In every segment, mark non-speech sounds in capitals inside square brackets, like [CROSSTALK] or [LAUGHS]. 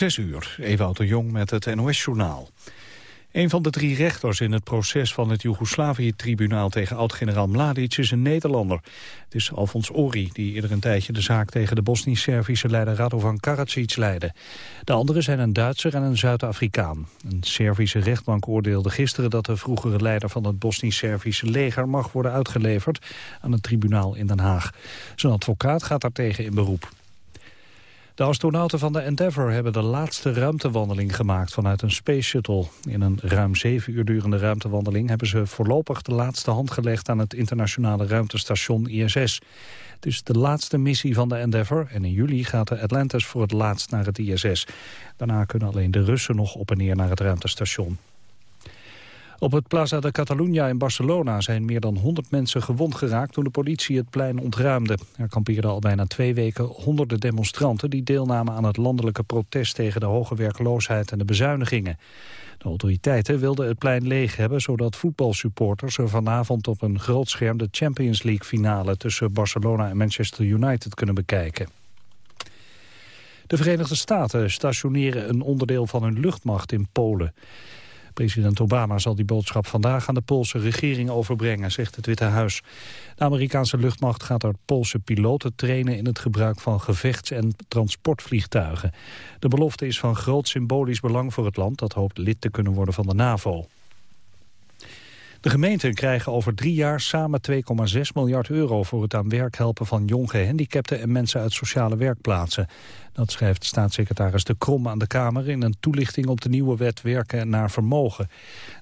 Zes uur, Ewout de Jong met het NOS-journaal. Een van de drie rechters in het proces van het Joegoslavië-tribunaal tegen oud-generaal Mladic is een Nederlander. Het is Alfons Ori, die eerder een tijdje de zaak tegen de Bosnisch-Servische leider Radovan Karadzic leidde. De anderen zijn een Duitser en een Zuid-Afrikaan. Een Servische rechtbank oordeelde gisteren dat de vroegere leider van het Bosnisch-Servische leger mag worden uitgeleverd aan het tribunaal in Den Haag. Zijn advocaat gaat daartegen in beroep. De astronauten van de Endeavour hebben de laatste ruimtewandeling gemaakt vanuit een Space Shuttle. In een ruim zeven uur durende ruimtewandeling hebben ze voorlopig de laatste hand gelegd aan het internationale ruimtestation ISS. Het is de laatste missie van de Endeavour en in juli gaat de Atlantis voor het laatst naar het ISS. Daarna kunnen alleen de Russen nog op en neer naar het ruimtestation. Op het Plaza de Catalunya in Barcelona zijn meer dan 100 mensen gewond geraakt toen de politie het plein ontruimde. Er kampeerden al bijna twee weken honderden demonstranten die deelnamen aan het landelijke protest tegen de hoge werkloosheid en de bezuinigingen. De autoriteiten wilden het plein leeg hebben zodat voetbalsupporters er vanavond op een groot scherm de Champions League finale tussen Barcelona en Manchester United kunnen bekijken. De Verenigde Staten stationeren een onderdeel van hun luchtmacht in Polen. President Obama zal die boodschap vandaag aan de Poolse regering overbrengen, zegt het Witte Huis. De Amerikaanse luchtmacht gaat er Poolse piloten trainen in het gebruik van gevechts- en transportvliegtuigen. De belofte is van groot symbolisch belang voor het land dat hoopt lid te kunnen worden van de NAVO. De gemeenten krijgen over drie jaar samen 2,6 miljard euro... voor het aan werk helpen van jong gehandicapten en mensen uit sociale werkplaatsen. Dat schrijft staatssecretaris De Krom aan de Kamer... in een toelichting op de nieuwe wet werken naar vermogen.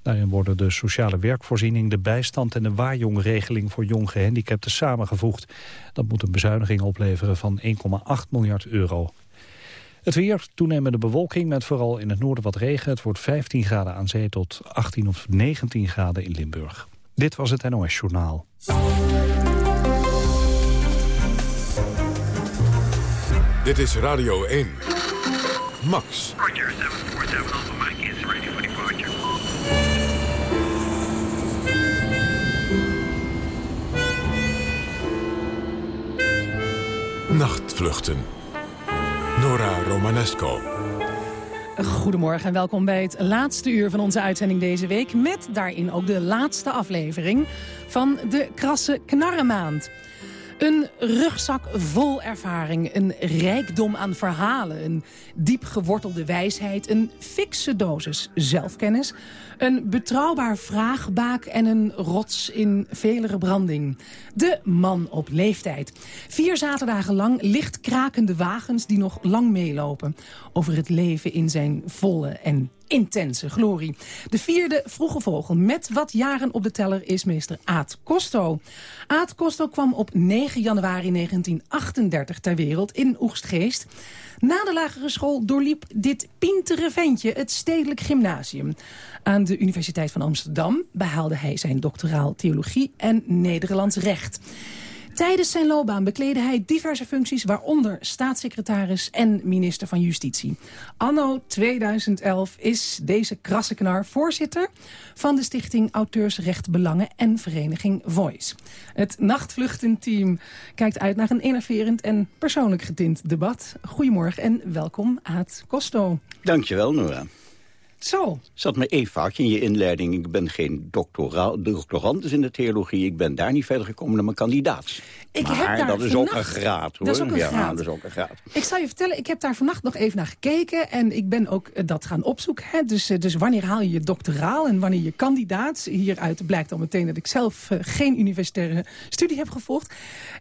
Daarin worden de sociale werkvoorziening, de bijstand... en de waarjongregeling voor jong gehandicapten samengevoegd. Dat moet een bezuiniging opleveren van 1,8 miljard euro. Het weer, toenemende bewolking met vooral in het noorden wat regen. Het wordt 15 graden aan zee tot 18 of 19 graden in Limburg. Dit was het NOS Journaal. Dit is Radio 1. Max. Roger, 747 Alpha Mike is ready for departure. Nachtvluchten. Nora Romanesco. Goedemorgen en welkom bij het laatste uur van onze uitzending deze week... met daarin ook de laatste aflevering van de Krasse Knarrenmaand. Een rugzak vol ervaring, een rijkdom aan verhalen... een diep gewortelde wijsheid, een fikse dosis zelfkennis... een betrouwbaar vraagbaak en een rots in vele branding. De man op leeftijd. Vier zaterdagen lang licht krakende wagens die nog lang meelopen... over het leven in zijn volle en intense glorie. De vierde vroege vogel met wat jaren op de teller is meester Aad Costo. Aad Costo kwam op 9 januari 1938 ter wereld in Oegstgeest. Na de lagere school doorliep dit pintere ventje het Stedelijk Gymnasium. Aan de Universiteit van Amsterdam behaalde hij zijn doctoraal theologie en Nederlands recht. Tijdens zijn loopbaan bekleedde hij diverse functies... waaronder staatssecretaris en minister van Justitie. Anno 2011 is deze krasse knar voorzitter... van de stichting Auteursrecht Belangen en vereniging Voice. Het nachtvluchtenteam kijkt uit naar een innoverend en persoonlijk getint debat. Goedemorgen en welkom, Aad Costo. Dankjewel, Nora. Zo. Zat me even vaak in je inleiding. Ik ben geen doctoraal, doctorandus in de theologie. Ik ben daar niet verder gekomen dan mijn kandidaat. Ik maar heb daar dat is ook een graad, hoor. Dat is ook een ja, graad. dat is ook een graad. Ik zal je vertellen, ik heb daar vannacht nog even naar gekeken... en ik ben ook eh, dat gaan opzoeken. Hè. Dus, eh, dus wanneer haal je je doctoraal en wanneer je kandidaat? Hieruit blijkt al meteen dat ik zelf eh, geen universitaire studie heb gevolgd.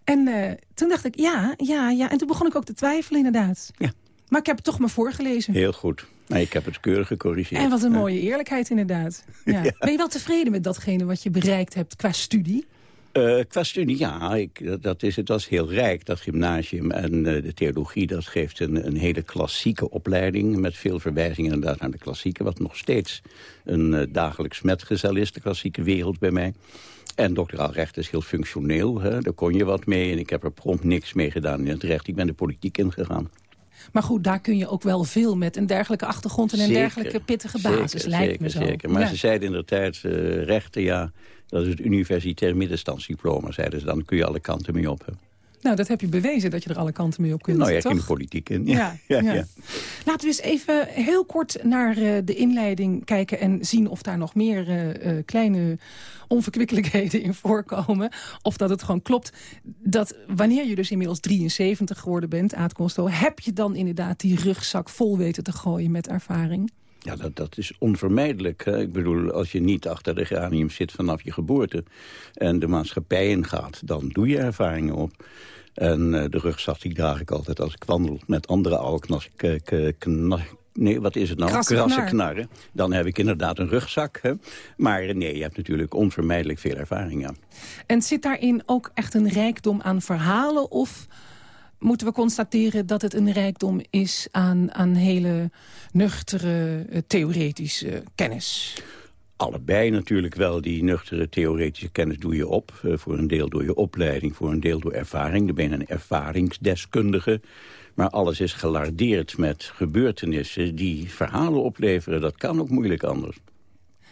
En toen dacht ik, ja, ja, ja. En toen begon ik ook te twijfelen, inderdaad. Ja. Maar ik heb het toch maar voorgelezen. Heel goed. Nee, ik heb het keurig gecorrigeerd. En wat een mooie eerlijkheid, inderdaad. Ja. Ben je wel tevreden met datgene wat je bereikt hebt qua studie? Eh, qua studie, ja, ik, dat- is, het was heel rijk, dat gymnasium. En eh, de theologie, dat geeft een, een hele klassieke opleiding... met veel verwijzingen inderdaad naar de klassieke... wat nog steeds een eh, dagelijks metgezel is, de klassieke wereld bij mij. En doctoraal recht is heel functioneel, hè? daar kon je wat mee. En ik heb er prompt niks mee gedaan in het recht. Ik ben de politiek ingegaan. Maar goed, daar kun je ook wel veel met een dergelijke achtergrond... en een Zeker. dergelijke pittige basis, Zeker, lijkt zeker, me zo. Zeker. Maar Ja. ze zeiden in de tijd, rechten, ja, dat is het universitair middenstandsdiploma, zeiden ze. Dan kun je alle kanten mee op. Nou, dat heb je bewezen dat je er alle kanten mee op kunt, Nou ja, toch? in de politiek in. [LAUGHS] Ja, ja. Laten we eens even heel kort naar eh, de inleiding kijken... en zien of daar nog meer eh, eh, kleine onverkwikkelijkheden in voorkomen. Of dat het gewoon klopt dat wanneer je dus inmiddels 73 geworden bent, Aad Consto... heb je dan inderdaad die rugzak vol weten te gooien met ervaring? Ja, dat, dat is onvermijdelijk. Hè? Ik bedoel, als je niet achter de geranium zit vanaf je geboorte... en de maatschappij ingaat, dan doe je ervaringen op. En eh, de rugzak die draag ik altijd als ik wandel met andere oude knas, Nee, wat is het nou? Krasse Krasse knar. knarren. Dan heb ik inderdaad een rugzak. Hè? Maar nee, je hebt natuurlijk onvermijdelijk veel ervaring aan. En zit daarin ook echt een rijkdom aan verhalen... of moeten we constateren dat het een rijkdom is aan, aan hele nuchtere eh, theoretische kennis? Allebei natuurlijk wel. Die nuchtere theoretische kennis doe je op. Eh, voor een deel door je opleiding, voor een deel door ervaring. Dan ben je een ervaringsdeskundige. Maar alles is gelardeerd met gebeurtenissen die verhalen opleveren. Dat kan ook moeilijk anders.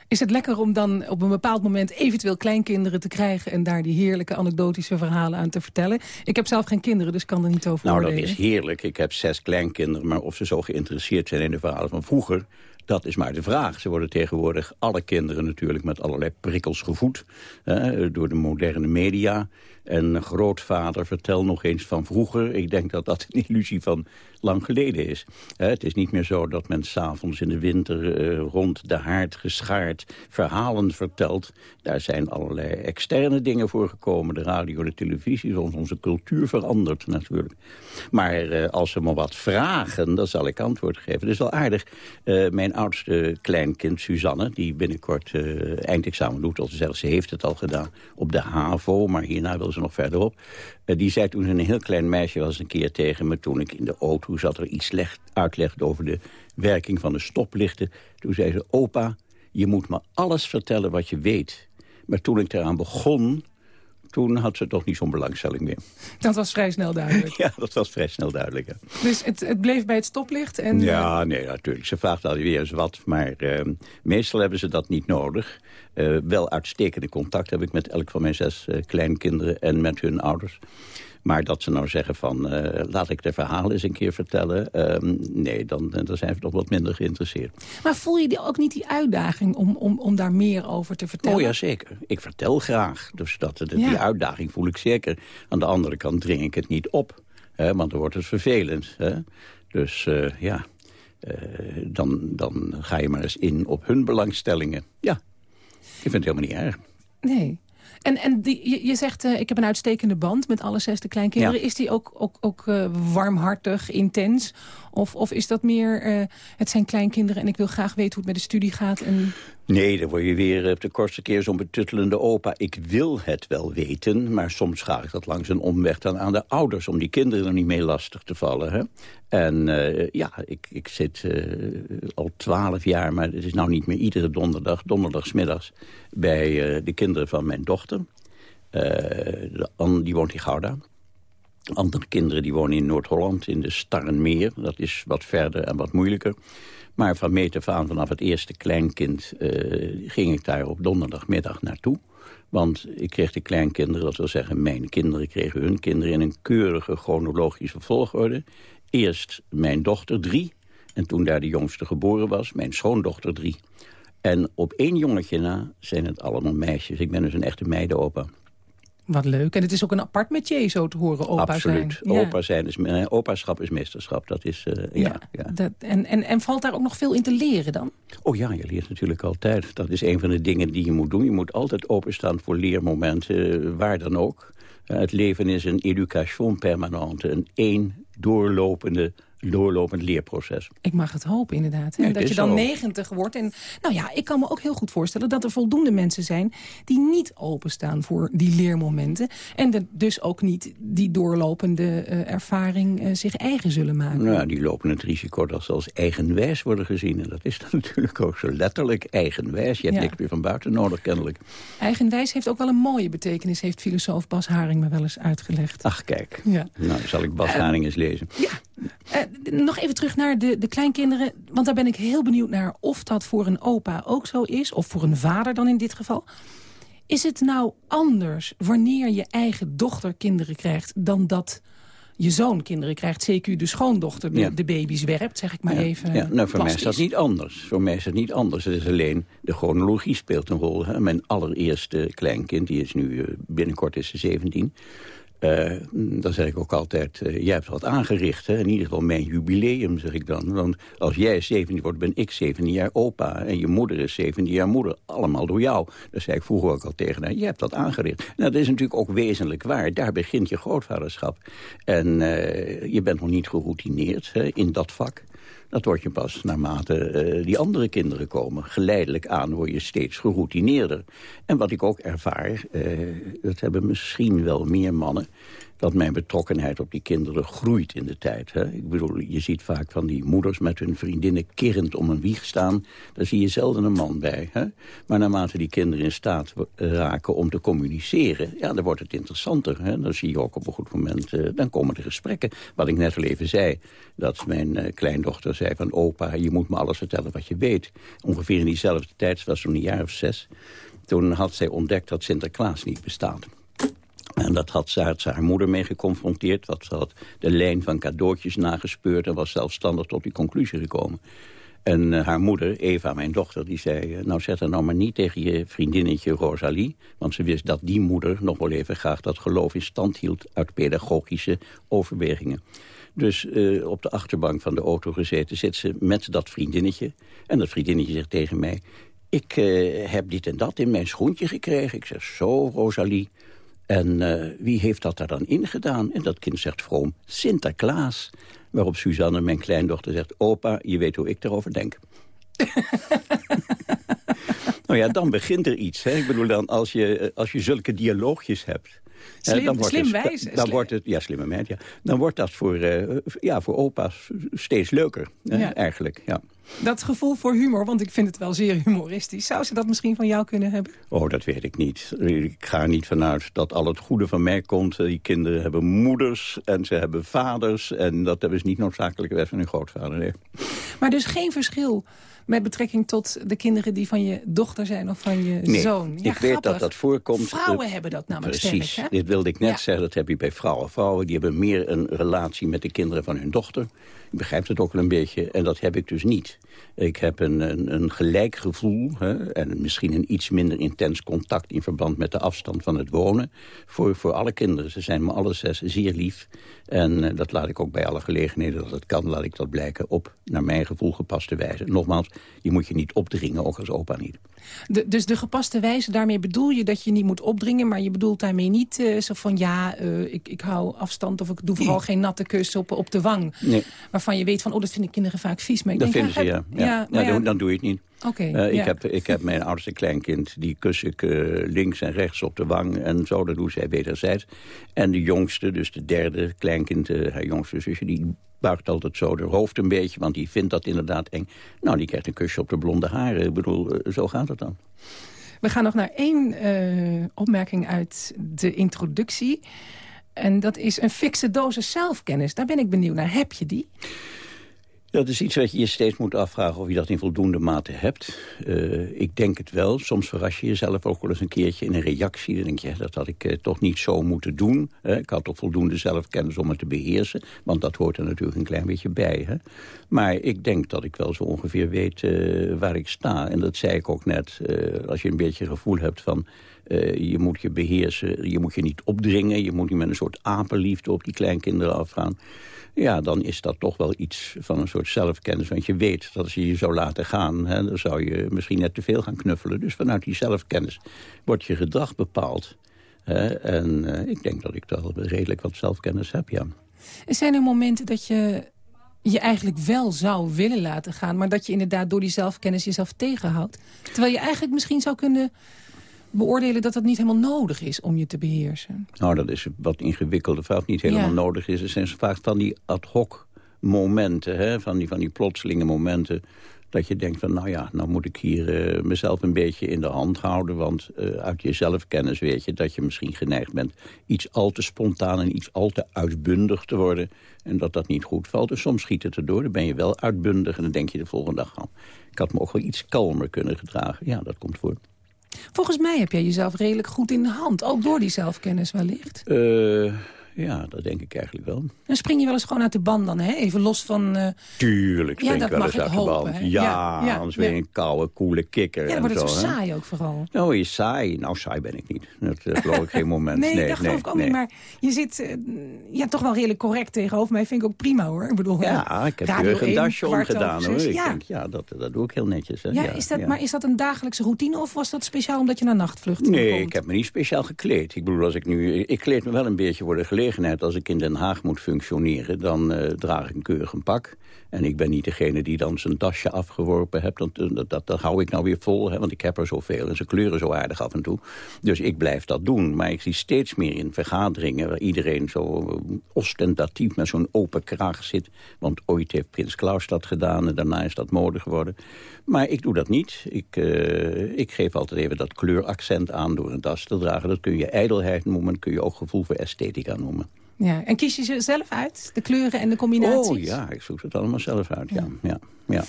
Is het lekker om dan op een bepaald moment eventueel kleinkinderen te krijgen... en daar die heerlijke anekdotische verhalen aan te vertellen? Ik heb zelf geen kinderen, dus kan er niet over Nou, dat is heerlijk. Ik heb zes kleinkinderen, maar of ze zo geïnteresseerd zijn in de verhalen van vroeger... Dat is maar de vraag. Ze worden tegenwoordig alle kinderen natuurlijk met allerlei prikkels gevoed. hè, door de moderne media. En grootvader, vertel nog eens van vroeger. Ik denk dat dat een [LAUGHS] illusie van lang geleden is. Het is niet meer zo dat men s'avonds in de winter eh, rond de haard geschaard verhalen vertelt. Daar zijn allerlei externe dingen voor gekomen. De radio, de televisie, onze cultuur verandert natuurlijk. Maar eh, als ze me wat vragen, dan zal ik antwoord geven. Dat is wel aardig. Eh, mijn oudste kleinkind, Suzanne, die binnenkort eindexamen doet. Al zelfs ze heeft het al gedaan op de HAVO, maar hierna wil ze nog verderop. Eh, die zei toen een heel klein meisje was een keer tegen me... toen ik in de auto zat er iets slecht uitlegde over de werking van de stoplichten. Toen zei ze, opa, je moet me alles vertellen wat je weet. Maar toen ik eraan begon, toen had ze toch niet zo'n belangstelling meer. Dat was vrij snel duidelijk. [LAUGHS] Ja, dat was vrij snel duidelijk. Ja, Dus het, het bleef bij het stoplicht. En, eh, ja nee, natuurlijk. Ze vraagt alweer eens wat, maar eh, meestal hebben ze dat niet nodig. Eh, wel uitstekende contact heb ik met elk van mijn zes eh, kleinkinderen en met hun ouders. Maar dat ze nou zeggen van, eh, laat ik de verhalen eens een keer vertellen. ehm, nee, dan, dan zijn ze toch wat minder geïnteresseerd. Maar voel je die ook niet die uitdaging om, om, om daar meer over te vertellen? Oh ja, zeker. Ik vertel graag. Dus dat, dat- Ja. die uitdaging voel ik zeker. Aan de andere kant dring ik het niet op. Hè, want dan wordt het vervelend. Hè. Dus eh, ja, eh, dan, dan ga je maar eens in op hun belangstellingen. Ja, ik vind het helemaal niet erg. Nee. En, en die, je, je zegt, eh, ik heb een uitstekende band met alle zesde kleinkinderen. Ja. Is die ook, ook, ook eh, warmhartig, intens? Of, of is dat meer, eh, het zijn kleinkinderen en ik wil graag weten hoe het met de studie gaat? En... Nee, dan word je weer op de kortste keer zo'n betuttelende opa. Ik wil het wel weten, maar soms ga ik dat langs een omweg dan aan de ouders... om die kinderen er niet mee lastig te vallen. Hè? En eh, ja, ik, ik zit eh, al twaalf jaar, maar het is nou niet meer iedere donderdag... donderdagsmiddags bij eh, de kinderen van mijn dochter. Eh, die woont in Gouda. Andere kinderen die wonen in Noord-Holland, in de Starrenmeer. Dat is wat verder en wat moeilijker. Maar van meet af aan, vanaf het eerste kleinkind, eh, ging ik daar op donderdagmiddag naartoe. Want ik kreeg de kleinkinderen, dat wil zeggen mijn kinderen kregen hun kinderen... in een keurige chronologische volgorde. Eerst mijn dochter drie, en toen daar de jongste geboren was, mijn schoondochter drie. En op één jongetje na zijn het allemaal meisjes. Ik ben dus een echte meidenopa. Wat leuk. En het is ook een apart metier zo te horen, opa Absoluut. zijn. Ja. Opa zijn is, eh, opaschap is meesterschap. Dat is, eh, ja, ja. Dat, en, en, en valt daar ook nog veel in te leren dan? Oh ja, je leert natuurlijk altijd. Dat is een van de dingen die je moet doen. Je moet altijd openstaan voor leermomenten, eh, waar dan ook. Eh, het leven is een education permanente, een één doorlopende, doorlopend leerproces. Ik mag het hopen, inderdaad. hè. Ja, dat je dan zo. 90 wordt. En nou ja, ik kan me ook heel goed voorstellen dat er voldoende mensen zijn... die niet openstaan voor die leermomenten. En de- dus ook niet die doorlopende eh, ervaring eh, zich eigen zullen maken. Nou, ja, die lopen het risico dat ze als eigenwijs worden gezien. En dat is dan [LAUGHS] natuurlijk ook zo letterlijk eigenwijs. Je hebt Ja. niks meer van buiten nodig, kennelijk. Eigenwijs heeft ook wel een mooie betekenis... heeft filosoof Bas Haring me wel eens uitgelegd. Ach, kijk. Ja. Nou, zal ik Bas Haring eens lezen. Eh, nog even terug naar de, de kleinkinderen. Want daar ben ik heel benieuwd naar of dat voor een opa ook zo is. Of voor een vader dan in dit geval. Is het nou anders wanneer je eigen dochter kinderen krijgt... dan dat je zoon kinderen krijgt, CQ de schoondochter Ja. de baby's werpt, zeg ik maar Ja, even ja. Nou, voor mij is dat niet anders. Voor mij is dat niet anders. Het is alleen, de chronologie speelt een rol. Hè. Mijn allereerste kleinkind, die is nu eh, binnenkort is ze 17... Eh, dan zeg ik ook altijd, eh, jij hebt wat aangericht. Hè? In ieder geval mijn jubileum, zeg ik dan. Want als jij 17 wordt, ben ik 17 jaar opa. En je moeder is 17 jaar moeder. Allemaal door jou. Dat zei ik vroeger ook al tegen haar. Jij hebt dat aangericht. Nou, dat is natuurlijk ook wezenlijk waar. Daar begint je grootvaderschap. En eh, je bent nog niet geroutineerd hè, in dat vak. Dat word je pas naarmate eh, die andere kinderen komen. Geleidelijk aan word je steeds geroutineerder. En wat ik ook ervaar, eh, dat hebben misschien wel meer mannen... dat mijn betrokkenheid op die kinderen groeit in de tijd. Hè? Ik bedoel, je ziet vaak van die moeders met hun vriendinnen kerend om een wieg staan. Daar zie je zelden een man bij. Hè? Maar naarmate die kinderen in staat raken om te communiceren... ja, dan wordt het interessanter. Hè? Dan zie je ook op een goed moment, eh, dan komen de gesprekken. Wat ik net al even zei, dat mijn eh, kleindochter zei van... opa, je moet me alles vertellen wat je weet. Ongeveer in diezelfde tijd, was toen een jaar of zes... toen had zij ontdekt dat Sinterklaas niet bestaat. En dat had ze, haar moeder mee geconfronteerd. Wat ze had de lijn van cadeautjes nagespeurd... en was zelfstandig tot die conclusie gekomen. En eh, haar moeder, Eva, mijn dochter, die zei... eh, nou, zet er nou maar niet tegen je vriendinnetje Rosalie... want ze wist dat die moeder nog wel even graag dat geloof in stand hield... uit pedagogische overwegingen. Dus eh, op de achterbank van de auto gezeten zit ze met dat vriendinnetje. En dat vriendinnetje zegt tegen mij... ik heb dit en dat in mijn schoentje gekregen. Ik zeg, zo, Rosalie... En eh, wie heeft dat daar dan ingedaan? En dat kind zegt vroom, Sinterklaas. Waarop Suzanne, mijn kleindochter, zegt... opa, je weet hoe ik erover denk. [LAUGHS] nou ja, dan begint er iets. Hè? Ik bedoel, dan als je, eh, als je zulke dialoogjes hebt... Slim- dan wordt slim het, wijs, Dan slim. wordt het, ja, slimme meid, ja. Dan wordt dat voor, eh, ja, voor opa's steeds leuker, Ja. eigenlijk. Ja. Dat gevoel voor humor, want ik vind het wel zeer humoristisch. Zou ze dat misschien van jou kunnen hebben? Oh, dat weet ik niet. Ik ga er niet vanuit dat al het goede van mij komt. Die kinderen hebben moeders en ze hebben vaders. En dat hebben ze niet noodzakelijk van hun grootvader. Nee. Maar dus geen verschil met betrekking tot de kinderen die van je dochter zijn of van je Nee, zoon. Ja, ik weet dat dat voorkomt. Vrouwen hebben dat namelijk Precies, sterk, dit wilde ik net Ja. zeggen. Dat heb je bij vrouwen. Vrouwen die hebben meer een relatie met de kinderen van hun dochter. Ik begrijp het ook wel een beetje. En dat heb ik dus niet. Ik heb een, een, een gelijk gevoel. Hè, en misschien een iets minder intens contact... in verband met de afstand van het wonen. Voor, voor alle kinderen. Ze zijn me alle zes zeer lief. En eh, dat laat ik ook bij alle gelegenheden dat het kan... laat ik dat blijken op, naar mijn gevoel, gepaste wijze. Nogmaals, je moet je niet opdringen, ook als opa niet. De, dus de gepaste wijze, daarmee bedoel je dat je niet moet opdringen... maar je bedoelt daarmee niet eh, zo van... ja, eh, ik, ik hou afstand of ik doe vooral geen natte kus op, op de wang. Nee. Waarvan je weet van, oh, dat vinden kinderen vaak vies. Maar ik Dat denk, vinden ze, ja. ja. Ja, dan, dan doe je het niet. Oké, Eh, ik, ja. heb, ik heb mijn oudste kleinkind, die kus ik eh, links en rechts op de wang. En zo, dat doet zij wederzijds. En de jongste, dus de derde kleinkind, eh, haar jongste zusje... die buigt altijd zo de hoofd een beetje, want die vindt dat inderdaad eng. Nou, die krijgt een kusje op de blonde haren. Ik bedoel, zo gaat het dan. We gaan nog naar één opmerking uit de introductie. En dat is een fikse dosis zelfkennis. Daar ben ik benieuwd naar. Heb je die? Dat is iets wat je je steeds moet afvragen of je dat in voldoende mate hebt. Eh, ik denk het wel. Soms verras je jezelf ook wel eens een keertje in een reactie. Dan denk je, dat had ik eh, toch niet zo moeten doen. Ik had toch voldoende zelfkennis om het te beheersen. Want dat hoort er natuurlijk een klein beetje bij. Hè. Maar ik denk dat ik wel zo ongeveer weet eh, waar ik sta. En dat zei ik ook net. als je een beetje gevoel hebt van... je moet je beheersen, je moet je niet opdringen... je moet niet met een soort apenliefde op die kleinkinderen afgaan... Ja, dan is dat toch wel iets van een soort zelfkennis. Want je weet dat als je je zou laten gaan... Hè, dan zou je misschien net te veel gaan knuffelen. Dus vanuit die zelfkennis wordt je gedrag bepaald. Hè, en eh, ik denk dat ik wel redelijk wat zelfkennis heb, ja. Zijn er momenten dat je je eigenlijk wel zou willen laten gaan... maar dat je inderdaad door die zelfkennis jezelf tegenhoudt? Terwijl je eigenlijk misschien zou kunnen beoordelen... dat het niet helemaal nodig is om je te beheersen. Nou, dat is wat ingewikkelde vraag. Niet helemaal Ja. nodig is. Er zijn vaak van die ad hoc momenten, hè, van, die, van die plotselinge momenten... dat je denkt van, nou ja, nou moet ik hier eh, mezelf een beetje in de hand houden... want eh, uit je zelfkennis weet je dat je misschien geneigd bent... iets al te spontaan en iets al te uitbundig te worden... en dat dat niet goed valt. Dus soms schiet het erdoor, dan ben je wel uitbundig... en dan denk je de volgende dag, oh, ik had me ook wel iets kalmer kunnen gedragen. Ja, dat komt voor. Volgens mij heb jij jezelf redelijk goed in de hand. Ook door die zelfkennis wellicht. Uh, ja, dat denk ik eigenlijk wel. Dan spring je wel eens gewoon uit de band dan, hè? Even los van... Uh... Tuurlijk spring ja, ik wel eens uit de band. Ja, ja, anders ben je een koude, koele kikker. Ja, dan wordt het zo, saai ook vooral. Nou, je saai. Nou, saai ben ik niet. Dat, dat geloof ik geen moment. [LAUGHS] nee, nee, dat geloof ik ook niet. Maar je zit uh, ja, toch wel redelijk correct tegenover mij. Vind ik ook prima, hoor. Ik bedoel, ja, ik heb keurig een dasje omgedaan, hoor. Ik denk, ja, dat, dat doe ik heel netjes. Hè. Ja, is dat, Maar is dat een dagelijkse routine of was dat speciaal omdat je naar nachtvlucht Nee, ik heb me niet speciaal gekleed. Ik bedoel, als ik nu... Ik kleed me wel een beetje voor de als ik in de Den Haag moet functioneren... dan uh, draag ik een keurig een pak. En ik ben niet degene die dan zijn tasje afgeworpen heeft. Dat, dat, dat, hou ik nou weer vol, hè, want ik heb er zoveel. En ze kleuren zo aardig af en toe. Dus ik blijf dat doen. Maar ik zie steeds meer in vergaderingen... waar iedereen zo eh, ostentatief met zo'n open kraag zit. Want ooit heeft Prins Klaus dat gedaan... en daarna is dat mode geworden. Maar ik doe dat niet. Ik, ik geef altijd even dat kleuraccent aan door een tas te dragen. Dat kun je ijdelheid noemen, kun je ook gevoel voor esthetica noemen. Ja. En kies je ze zelf uit, de kleuren en de combinaties? Oh ja, ik zoek het allemaal zelf uit, ja. ja. ja,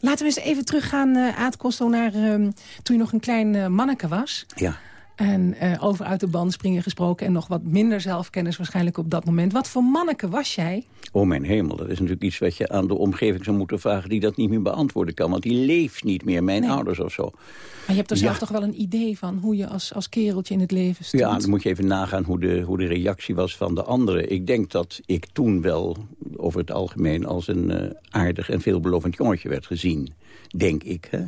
Laten we eens even teruggaan, uh, Aad Kosto, naar uh, toen je nog een klein uh, manneke was. Ja. En uh, over uit de band springen gesproken en nog wat minder zelfkennis waarschijnlijk op dat moment. Wat voor manneke was jij? Oh mijn hemel, dat is natuurlijk iets wat je aan de omgeving zou moeten vragen... die dat niet meer beantwoorden kan, want die leeft niet meer, mijn ouders of zo. Maar je hebt er zelf toch wel een idee van hoe je als, als kereltje in het leven stond? Ja, dan moet je even nagaan hoe de, hoe de reactie was van de anderen. Ik denk dat ik toen wel over het algemeen als een uh, aardig en veelbelovend jongetje werd gezien. Denk ik, hè?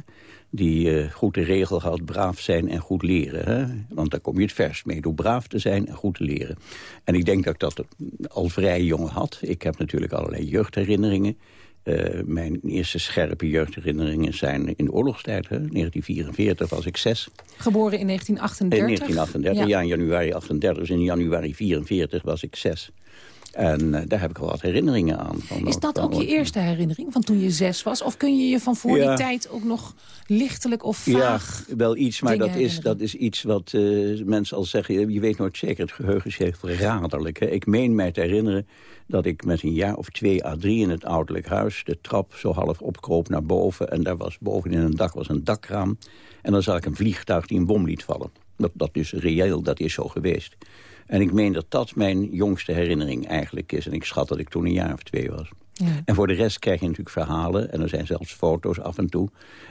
Die uh, goed de regel had, braaf zijn en goed leren. Hè? Want daar kom je het vers mee, door braaf te zijn en goed te leren. En ik denk dat ik dat al vrij jong had. Ik heb natuurlijk allerlei jeugdherinneringen. Uh, mijn eerste scherpe jeugdherinneringen zijn in de oorlogstijd. Hè? 1944 was ik zes. Geboren in 1938? In 1938, ja, in januari 38. Dus in januari 44 was ik zes. En uh, daar heb ik wel wat herinneringen aan. Van is dat ook je eerste herinnering, van toen je zes was? Of kun je je van voor die tijd ook nog lichtelijk of vaag Ja, wel iets, maar dat is, dat is iets wat uh, mensen al zeggen... je weet nooit zeker, het geheugen is heel verraderlijk. Hè? Ik meen mij te herinneren dat ik met een jaar of twee à drie in het ouderlijk huis... de trap zo half opkroop naar boven... en daar was boven in een dak was een dakraam. En dan zag ik een vliegtuig die een bom liet vallen. Dat, dat is reëel, dat is zo geweest. En ik meen dat dat mijn jongste herinnering eigenlijk is. En ik schat dat ik toen een jaar of twee was. Ja. En voor de rest krijg je natuurlijk verhalen. En er zijn zelfs foto's af en toe.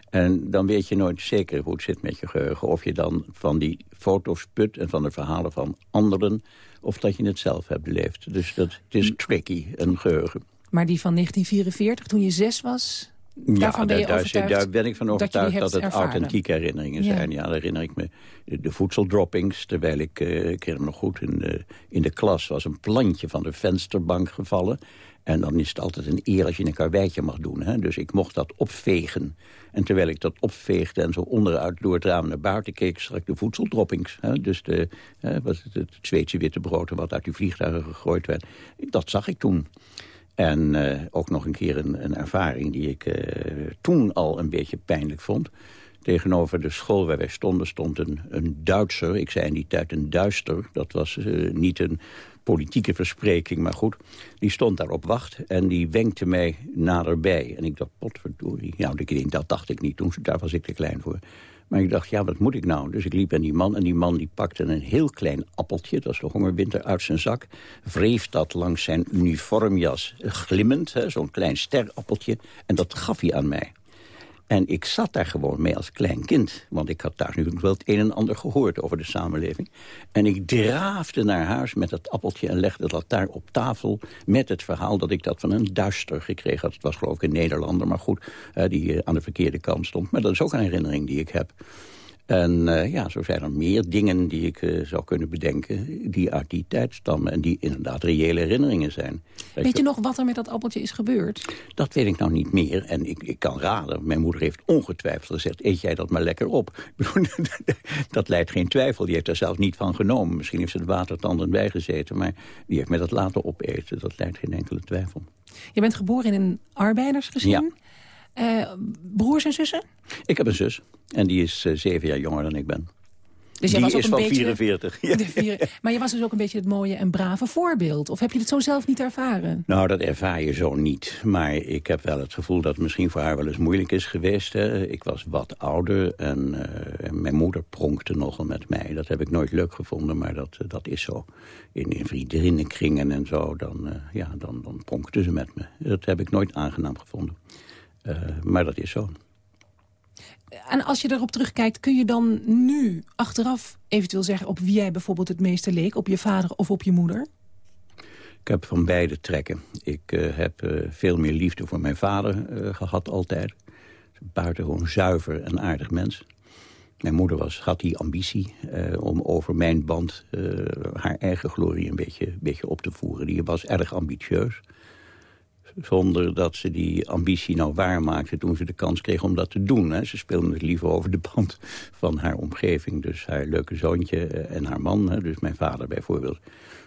En dan weet je nooit zeker hoe het zit met je geheugen. Of je dan van die foto's put en van de verhalen van anderen... of dat je het zelf hebt beleefd. Dus dat, het is tricky, een geheugen. Maar die van 1944, toen je zes was... Ja, daar, ben, daar, ben ik van overtuigd dat, het authentieke herinneringen zijn. Ja, dan herinner ik me de, voedseldroppings. Terwijl ik, uh, ik herinner me nog goed, in de, in de klas was een plantje van de vensterbank gevallen. En dan is het altijd een eer als je een karweitje mag doen. Hè? Dus ik mocht dat opvegen. En terwijl ik dat opveegde en zo onderuit door het raam naar buiten keek... zag ik de voedseldroppings. Hè? Dus de, was het, het Zweedse witte brood wat uit die vliegtuigen gegooid werd. Dat zag ik toen. En uh, ook nog een keer een, een ervaring die ik uh, toen al een beetje pijnlijk vond. Tegenover de school waar wij stonden stond een, een Duitser. Ik zei in die tijd een duister. Dat was uh, niet een politieke verspreking, maar goed. Die stond daar op wacht en die wenkte mij naderbij. En ik dacht, potverdorie. Nou, dat dacht ik niet toen, daar was ik te klein voor. Maar ik dacht, ja, wat moet ik nou? Dus ik liep aan die man en die man die pakte een heel klein appeltje... dat was de hongerwinter uit zijn zak... wreef dat langs zijn uniformjas glimmend, zo'n klein sterappeltje... en dat gaf hij aan mij. En ik zat daar gewoon mee als klein kind. Want ik had daar natuurlijk wel het een en ander gehoord over de samenleving. En ik draafde naar huis met dat appeltje en legde dat daar op tafel... met het verhaal dat ik dat van een duister gekregen had. Het was geloof ik een Nederlander, maar goed, die eh, aan de verkeerde kant stond. Maar dat is ook een herinnering die ik heb. En uh, ja, zo zijn er meer dingen die ik uh, zou kunnen bedenken... die uit die tijd stammen en die inderdaad reële herinneringen zijn. Weet je nog wat er met dat appeltje is gebeurd? Dat weet ik nou niet meer. En ik, ik kan raden, mijn moeder heeft ongetwijfeld gezegd... eet jij dat maar lekker op. [LAUGHS] dat leidt geen twijfel. Die heeft er zelf niet van genomen. Misschien heeft ze het watertanden bijgezeten... maar die heeft mij dat laten opeten. Dat leidt geen enkele twijfel. Je bent geboren in een arbeidersgezin? Ja. Uh, broers en zussen? Ik heb een zus. En die is uh, zeven jaar jonger dan ik ben. Dus Die was ook is een van beetje... 44. [LAUGHS] Ja. De vier- Maar je was dus ook een beetje het mooie en brave voorbeeld. Of heb je het zo zelf niet ervaren? Nou, dat ervaar je zo niet. Maar ik heb wel het gevoel dat het misschien voor haar wel eens moeilijk is geweest. Hè. Ik was wat ouder en eh, en mijn moeder pronkte nogal met mij. Dat heb ik nooit leuk gevonden, maar dat, eh, dat is zo. In, in vriendinnenkringen en zo, dan, eh, ja, dan, dan pronkte ze met me. Dat heb ik nooit aangenaam gevonden. Eh, maar dat is zo. En als je erop terugkijkt, kun je dan nu achteraf eventueel zeggen... op wie jij bijvoorbeeld het meeste leek? Op je vader of op je moeder? Ik heb van beide trekken. Ik eh, heb eh, veel meer liefde voor mijn vader eh, gehad altijd. Buitengewoon zuiver en aardig mens. Mijn moeder was, had die ambitie om over mijn band haar eigen glorie een beetje, een beetje op te voeren. Die was erg ambitieus. Zonder dat ze die ambitie nou waarmaakte toen ze de kans kreeg om dat te doen. Hè. Ze speelde het liever over de band van haar omgeving. Dus haar leuke zoontje eh, en haar man, hè, dus mijn vader bijvoorbeeld.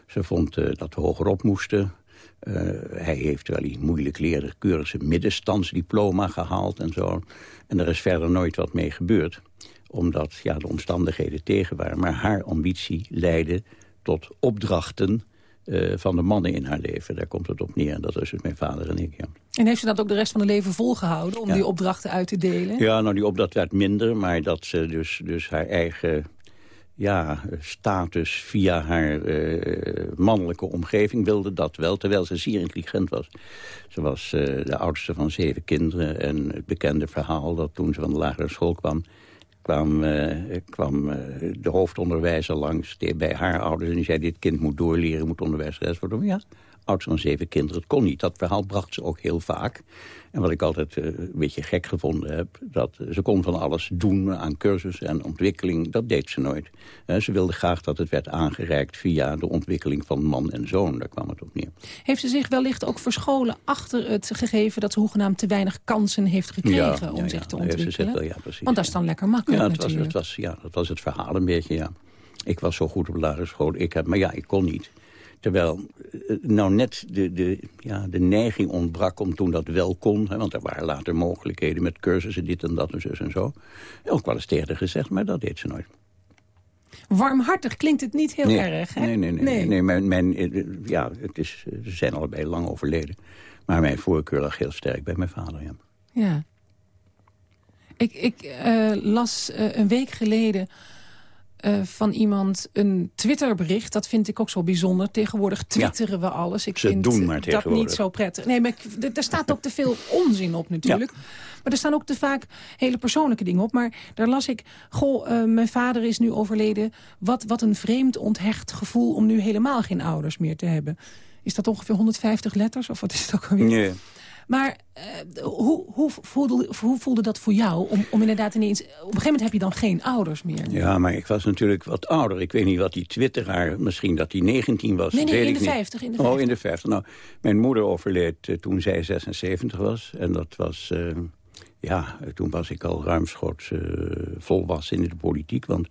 Ze vond eh, dat we hogerop moesten. Eh, hij heeft wel iets moeilijk leren, keurig zijn middenstandsdiploma gehaald en zo. En er is verder nooit wat mee gebeurd. Omdat ja, de omstandigheden tegen waren. Maar haar ambitie leidde tot opdrachten eh, van de mannen in haar leven. Daar komt het op neer. En dat is dus mijn vader en ik, ja. En heeft ze dat ook de rest van haar leven volgehouden... om Ja. die opdrachten uit te delen? Ja, nou die opdracht werd minder, maar dat ze dus, dus haar eigen ja, status via haar eh, mannelijke omgeving wilde dat wel, terwijl ze zeer intelligent was. Ze was eh, de oudste van zeven kinderen en het bekende verhaal dat toen ze van de lagere school kwam, kwam, eh, kwam eh, de hoofdonderwijzer langs bij haar ouders en zei dit kind moet doorleren, moet onderwijzeres worden. Maar ja, oudste van zeven kinderen, het kon niet. Dat verhaal bracht ze ook heel vaak. En wat ik altijd eh, een beetje gek gevonden heb... dat eh, ze kon van alles doen aan cursus en ontwikkeling. Dat deed ze nooit. Eh, ze wilde graag dat het werd aangereikt via de ontwikkeling van man en zoon. Daar kwam het op neer. Heeft ze zich wellicht ook verscholen achter het gegeven... dat ze hoegenaamd te weinig kansen heeft gekregen om zich te heeft ze ontwikkelen? wel, ja, precies. Want dat is dan lekker makkelijk ja, het was, natuurlijk. het was, ja, dat was het verhaal een beetje, ja. Ik was zo goed op de lagere school, ik heb, maar ja, ik kon niet. Terwijl eh, nou net de, de, ja, de neiging ontbrak om toen dat wel kon. Hè, want er waren later mogelijkheden met cursussen, dit en dat en zus en zo. Ook wel eens tegen gezegd, maar dat deed ze nooit. Warmhartig klinkt het niet heel nee. erg, hè? Nee, nee, nee. nee. nee mijn, mijn, eh, ja, het is, ze zijn allebei lang overleden. Maar mijn voorkeur lag heel sterk bij mijn vader, ja. Ja. Ik, ik eh, las eh, een week geleden eh, van iemand een Twitterbericht. Dat vind ik ook zo bijzonder. Tegenwoordig twitteren we alles. Ik Ze vind doen maar dat niet zo prettig. Nee, maar er- er staat ook te veel onzin op natuurlijk. Maar er staan ook te vaak hele persoonlijke dingen op. Maar daar las ik, goh, eh, mijn vader is nu overleden. Wat, wat een vreemd onthecht gevoel om nu helemaal geen ouders meer te hebben. Is dat ongeveer 150 letters? Of wat is het ook alweer? Nee. Maar eh, hoe, hoe, voelde, hoe voelde dat voor jou? Om, om inderdaad ineens... Op een gegeven moment heb je dan geen ouders meer. Ja, maar ik was natuurlijk wat ouder. Ik weet niet wat die twitteraar, misschien dat hij 19 was. Nee, weet in ik de niet. 50, in de Oh, 50. in de 50. Nou, mijn moeder overleed eh, toen zij 76 was. En dat was, eh, ja, toen was ik al ruimschoots volwassen in de politiek. Want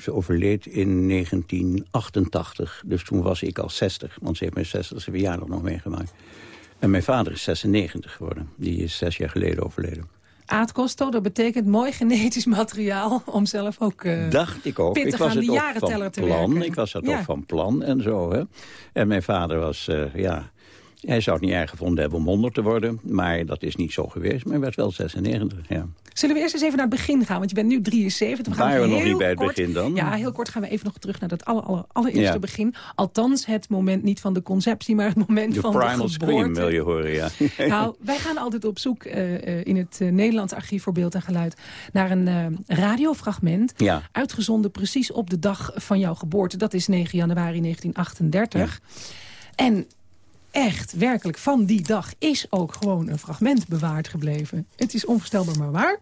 ze overleed in 1988. Dus toen was ik al 60. Want ze heeft mijn 60ste verjaardag nog meegemaakt. En mijn vader is 96 geworden. Die is zes jaar geleden overleden. Aardkosto, dat betekent mooi genetisch materiaal... om zelf ook uh, Dacht ik ook. pittig Ik was aan ook jarenteller van te plan. werken. Ik was dat Ja. ook van plan en zo. Hè. En mijn vader was, eh, ja... Hij zou het niet erg gevonden hebben om 100 te worden. Maar dat is niet zo geweest. Maar hij werd wel 96, ja. Zullen we eerst eens even naar het begin gaan? Want je bent nu 73. We gaan Waren we nog niet bij het kort- begin dan? Ja, heel kort gaan we even nog terug naar dat aller, aller, allereerste Ja. begin. Althans, het moment niet van de conceptie, maar het moment De van primal de geboorte. scream wil je horen, ja. [LAUGHS] Nou, wij gaan altijd op zoek eh, eh, in het eh, Nederlands Archief voor Beeld en Geluid... naar een radiofragment, Ja. uitgezonden precies op de dag van jouw geboorte. Dat is 9 januari 1938. En echt, werkelijk, van die dag is ook gewoon een fragment bewaard gebleven. Het is onvoorstelbaar maar waar.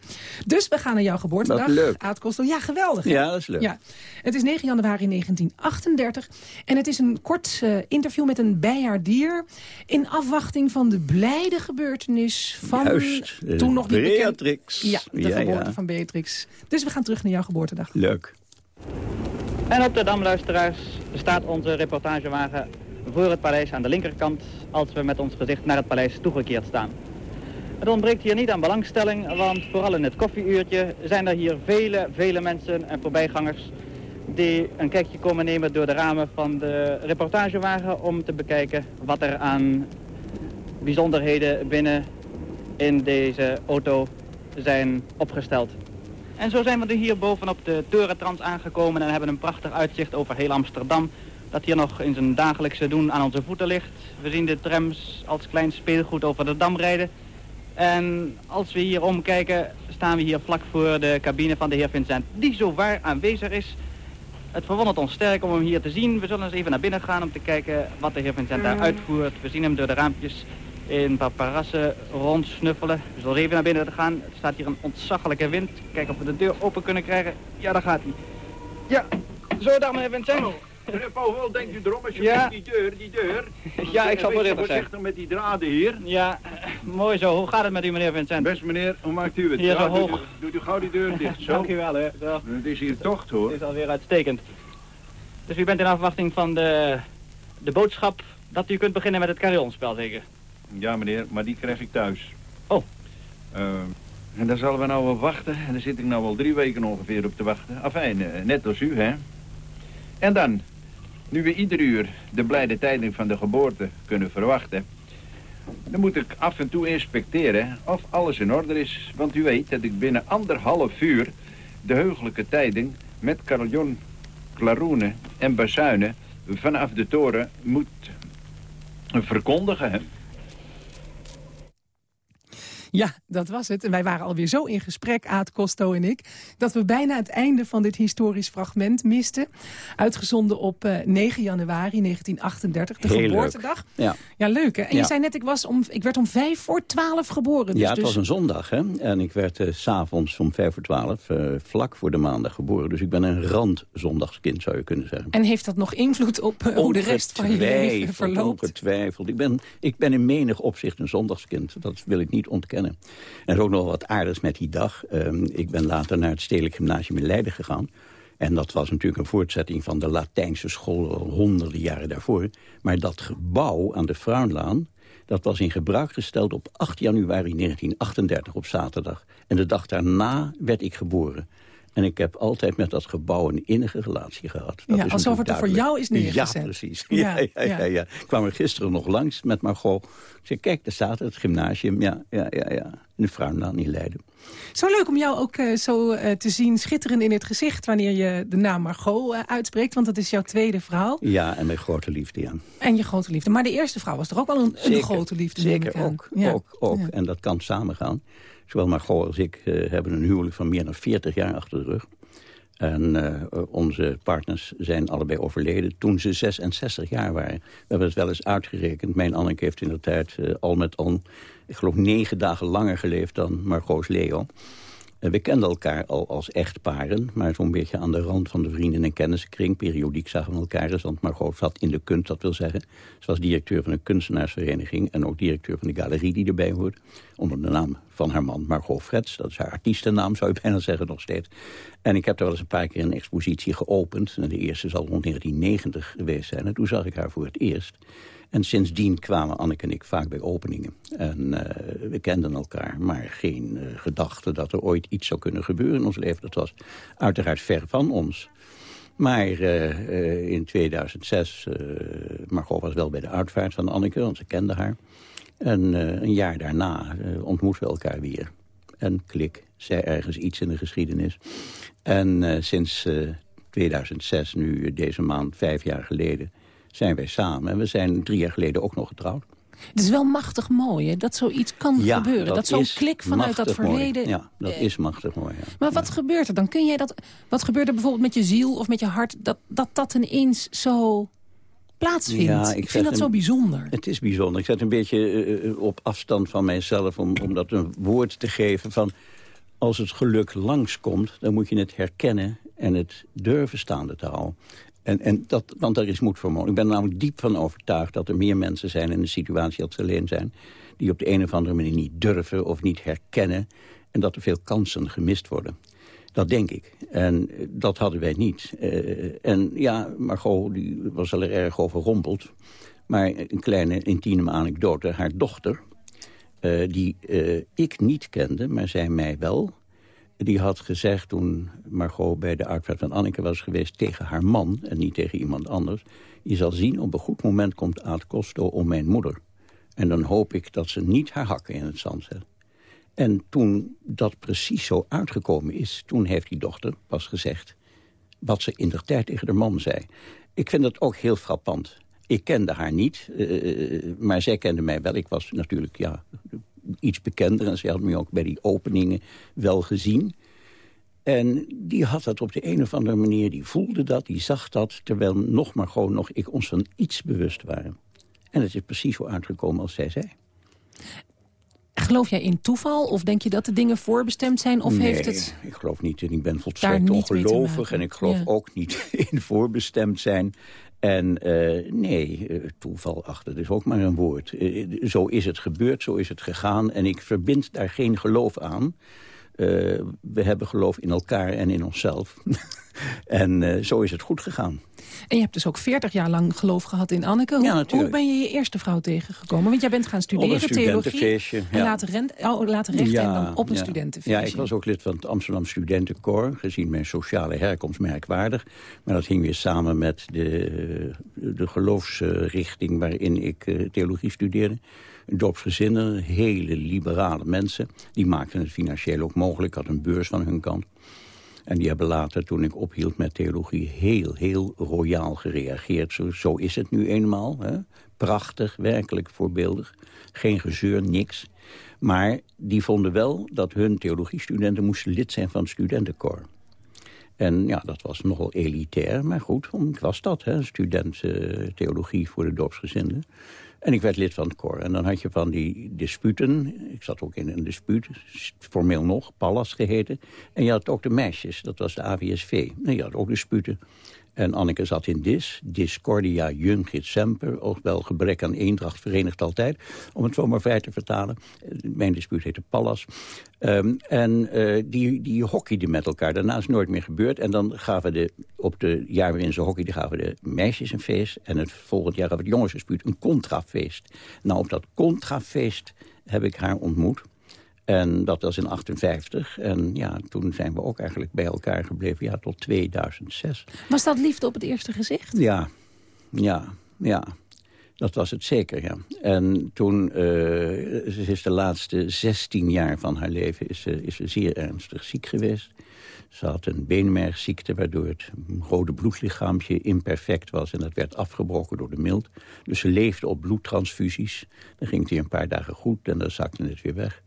Dus we gaan naar jouw geboortedag. Wat leuk. Aad Kostel. Ja, geweldig. hè? Ja, dat is leuk. Ja, het is 9 januari 1938 en het is een kort eh, interview met een bijaardier... in afwachting van de blijde gebeurtenis van Juist, toen nog niet bekend... Beatrix. Ja, de Ja, geboorte ja. van Beatrix. Dus we gaan terug naar jouw geboortedag. Leuk. En op de Dam, luisteraars, staat onze reportagewagen voor het paleis aan de linkerkant... als we met ons gezicht naar het paleis toegekeerd staan. Het ontbreekt hier niet aan belangstelling, want vooral in het koffieuurtje zijn er hier vele, vele mensen en voorbijgangers die een kijkje komen nemen door de ramen van de reportagewagen om te bekijken wat er aan bijzonderheden binnen in deze auto zijn opgesteld. En zo zijn we er hier bovenop de Torentrans aangekomen en hebben een prachtig uitzicht over heel Amsterdam. Dat hier nog in zijn dagelijkse doen aan onze voeten ligt. We zien de trams als klein speelgoed over de Dam rijden. En als we hier omkijken, staan we hier vlak voor de cabine van de heer Vincent, die zo waar aanwezig is. Het verwondert ons sterk om hem hier te zien. We zullen eens even naar binnen gaan om te kijken wat de heer Vincent daar uitvoert. We zien hem door de raampjes in paparazzen rondsnuffelen. We zullen even naar binnen gaan. Er staat hier een ontzaglijke wind. Kijken of we de deur open kunnen krijgen. Ja, daar gaat hij. Ja, zo daar meneer Vincent. Pauwel, denkt u erom als je Ja. die deur, die deur. [LAUGHS] Ja, ik zal voorzichtig zijn. voorzichtig met die draden hier. Ja, mooi zo. Hoe gaat het met u meneer Vincent? Best meneer, hoe maakt u het? Hier zo hoog. Doe, doe, doe gauw die deur dicht, zo. Dank u wel, hè. Zo. Het is hier tocht, hoor. Het is alweer uitstekend. Dus u bent in afwachting van de, de boodschap dat u kunt beginnen met het carillonspel, zeker? Ja, meneer, maar die krijg ik thuis. Oh. Eh, en daar zullen we nou wel wachten. En daar zit ik nou al drie weken ongeveer op te wachten. Afijn, eh, net als u, hè. En dan, nu we ieder uur de blijde tijding van de geboorte kunnen verwachten... dan moet ik af en toe inspecteren of alles in orde is. Want u weet dat ik binnen anderhalf uur de heugelijke tijding met carillon, klaroenen en bazuinen vanaf de toren moet verkondigen. Ja, dat was het. En wij waren alweer zo in gesprek, Aad Costo en ik... dat we bijna het einde van dit historisch fragment misten. Uitgezonden op eh, 9 januari 1938, de Heel leuk. geboortedag. Ja. Ja, leuk hè? En je zei net, ik, was om, ik werd om vijf voor twaalf geboren. Dus ja, het dus, was een zondag, hè. En ik werd eh, s s'avonds om vijf voor twaalf, eh, vlak voor de maandag geboren. Dus ik ben een randzondagskind, zou je kunnen zeggen. En heeft dat nog invloed op eh, hoe de rest van je leven verloopt? Ongetwijfeld. Ik ben, ik ben in menig opzicht een zondagskind. Dat wil ik niet ontkennen. En er is ook nog wat aardigs met die dag. Ehm, ik ben later naar het Stedelijk Gymnasium in Leiden gegaan. En dat was natuurlijk een voortzetting van de Latijnse school al honderden jaren daarvoor. Maar dat gebouw aan de Fruinlaan, dat was in gebruik gesteld op 8 januari 1938 op zaterdag. En de dag daarna werd ik geboren. En ik heb altijd met dat gebouw een innige relatie gehad. Dat Ja, is alsof het er voor jou is neergezet. Ja, precies. Ja, [LAUGHS] Ja, ja, ja, ja. ja. Ik kwam er gisteren nog langs met Margot. Ik zei, kijk, daar staat het, gymnasium. Ja, ja, ja, ja. In de Fruinlaan in Leiden. Zo leuk om jou ook eh, zo eh, te zien schitteren in het gezicht... wanneer je de naam Margot eh, uitspreekt, want dat is jouw tweede vrouw. Ja, en mijn grote liefde, ja. En je grote liefde. Maar de eerste vrouw was toch ook wel een, een grote liefde? Zeker ook, Ja. ook, ook. En dat kan samengaan. Zowel Margot als ik eh, hebben een huwelijk van meer dan 40 jaar achter de rug. En eh, onze partners zijn allebei overleden toen ze 66 jaar waren. We hebben het wel eens uitgerekend. Mijn Anneke heeft in de tijd eh, al met al, ik geloof, negen dagen langer geleefd dan Margot's Leo. We kenden elkaar al als echtparen, maar zo'n beetje aan de rand van de vrienden- en kennissenkring. Periodiek zagen we elkaar eens, want Margot zat in de kunst, dat wil zeggen. Ze was directeur van een kunstenaarsvereniging en ook directeur van de galerie die erbij hoort. Onder de naam van haar man Margot Frets, dat is haar artiestennaam zou je [LAUGHS] bijna zeggen nog steeds. En ik heb daar wel eens een paar keer een expositie geopend. En de eerste zal rond 1990 geweest zijn. En toen zag ik haar voor het eerst. En sindsdien kwamen Anneke en ik vaak bij openingen. En eh, we kenden elkaar, maar geen eh, gedachte dat er ooit iets zou kunnen gebeuren in ons leven. Dat was uiteraard ver van ons. Maar eh, in 2006, eh Margot was wel bij de uitvaart van Anneke, want ze kende haar. En eh, een jaar daarna eh, ontmoetten we elkaar weer. En klik, zei ergens iets in de geschiedenis. En eh, sinds eh, 2006, nu deze maand, vijf jaar geleden, zijn wij samen. En we zijn drie jaar geleden ook nog getrouwd. Het is wel machtig mooi hè, dat zoiets kan Ja, gebeuren. Dat, zo'n klik vanuit dat mooi. verleden... Ja, dat eh, is machtig mooi. Ja. Maar wat gebeurt er dan? Kun jij dat, wat gebeurt er bijvoorbeeld met je ziel of met je hart... dat dat, dat ineens zo plaatsvindt? Ja, ik, ik vind dat een- zo bijzonder. Het is bijzonder. Ik zet een beetje eh, eh, op afstand van mijzelf om, om dat een woord te geven van... als het geluk langskomt, dan moet je het herkennen en het durven staande te houden. En, en dat, want daar is moed voor mogelijk. Ik ben er namelijk diep van overtuigd dat er meer mensen zijn in een situatie dat ze alleen zijn... die op de een of andere manier niet durven of niet herkennen... en dat er veel kansen gemist worden. Dat denk ik. En eh, dat hadden wij niet. Eh, en ja, Margot die was al er erg overrompeld. Maar een kleine intieme anekdote. Haar dochter, eh, die ik niet kende, maar zij mij wel. Die had gezegd toen Margot bij de uitvaart van Anneke was geweest... tegen haar man en niet tegen iemand anders... je zal zien, op een goed moment komt Aad Costo om mijn moeder. En dan hoop ik dat ze niet haar hakken in het zand zet. En toen dat precies zo uitgekomen is... toen heeft die dochter pas gezegd wat ze in de tijd tegen de man zei. Ik vind dat ook heel frappant. Ik kende haar niet, uh, maar zij kende mij wel. Ik was natuurlijk ja, iets bekender en zij had me ook bij die openingen wel gezien. En die had dat op de een of andere manier, die voelde dat, die zag dat... terwijl nog maar gewoon nog ik ons van iets bewust waren. En het is precies zo uitgekomen als zij zei. Geloof jij in toeval of denk je dat de dingen voorbestemd zijn? Of nee, heeft het ik geloof niet. En ik ben volstrekt ongelovig en ik geloof ook niet [LAUGHS] in voorbestemd zijn. En uh, nee, uh, toeval achter, dat is ook maar een woord. Uh, zo is het gebeurd, zo is het gegaan. En ik verbind daar geen geloof aan. We hebben geloof in elkaar en in onszelf. [LAUGHS] en zo is het goed gegaan. En je hebt dus ook 40 jaar lang geloof gehad in Anneke. Hoe, ja, hoe ben je je eerste vrouw tegengekomen? Want jij bent gaan studeren, theologie. Ja. En later, rent, oh, later rechten ja, en dan op een studentenfeestje. Ja, ik was ook lid van het Amsterdam Studentenkoor. Gezien mijn sociale herkomst merkwaardig. Maar dat hing weer samen met de, de geloofsrichting waarin ik uh, theologie studeerde dorpsgezinnen, hele liberale mensen. Die maakten het financieel ook mogelijk. Had een beurs van hun kant. En die hebben later, toen ik ophield met theologie... heel, heel royaal gereageerd. Zo, zo is het nu eenmaal. Hè? Prachtig, werkelijk voorbeeldig. Geen gezeur, niks. Maar die vonden wel dat hun theologiestudenten moesten lid zijn van het studentenkoor. En ja, dat was nogal elitair, maar goed, ik was dat, hè, student uh, theologie voor de dorpsgezinden. En ik werd lid van het koor. En dan had je van die disputen. Ik zat ook in een dispuut, formeel nog, Pallas geheten. En je had ook de meisjes, dat was de AVSV. En je had ook disputen. En Anneke zat in dis, discordia jungit semper, ofwel gebrek aan eendracht verenigt altijd, om het zo maar vrij te vertalen. Mijn dispuut heette Pallas. Um, en uh, die, die met elkaar. Daarna is nooit meer gebeurd. En dan gaven de, op de jaar waarin ze hockeyden, gaven de meisjes een feest. En het volgend jaar gaven het jongensdispuut een contrafeest. Nou, op dat contrafeest heb ik haar ontmoet. En dat was in 58. En ja, toen zijn we ook eigenlijk bij elkaar gebleven, ja, tot 2006. Was dat liefde op het eerste gezicht? Ja, ja, ja. Dat was het zeker, ja. En toen, uh, ze is de laatste 16 jaar van haar leven, is ze, is ze zeer ernstig ziek geweest. Ze had een beenmergziekte, waardoor het rode bloedlichaampje imperfect was... en dat werd afgebroken door de mild. Dus ze leefde op bloedtransfusies. Dan ging het hier een paar dagen goed en dan zakte het weer weg.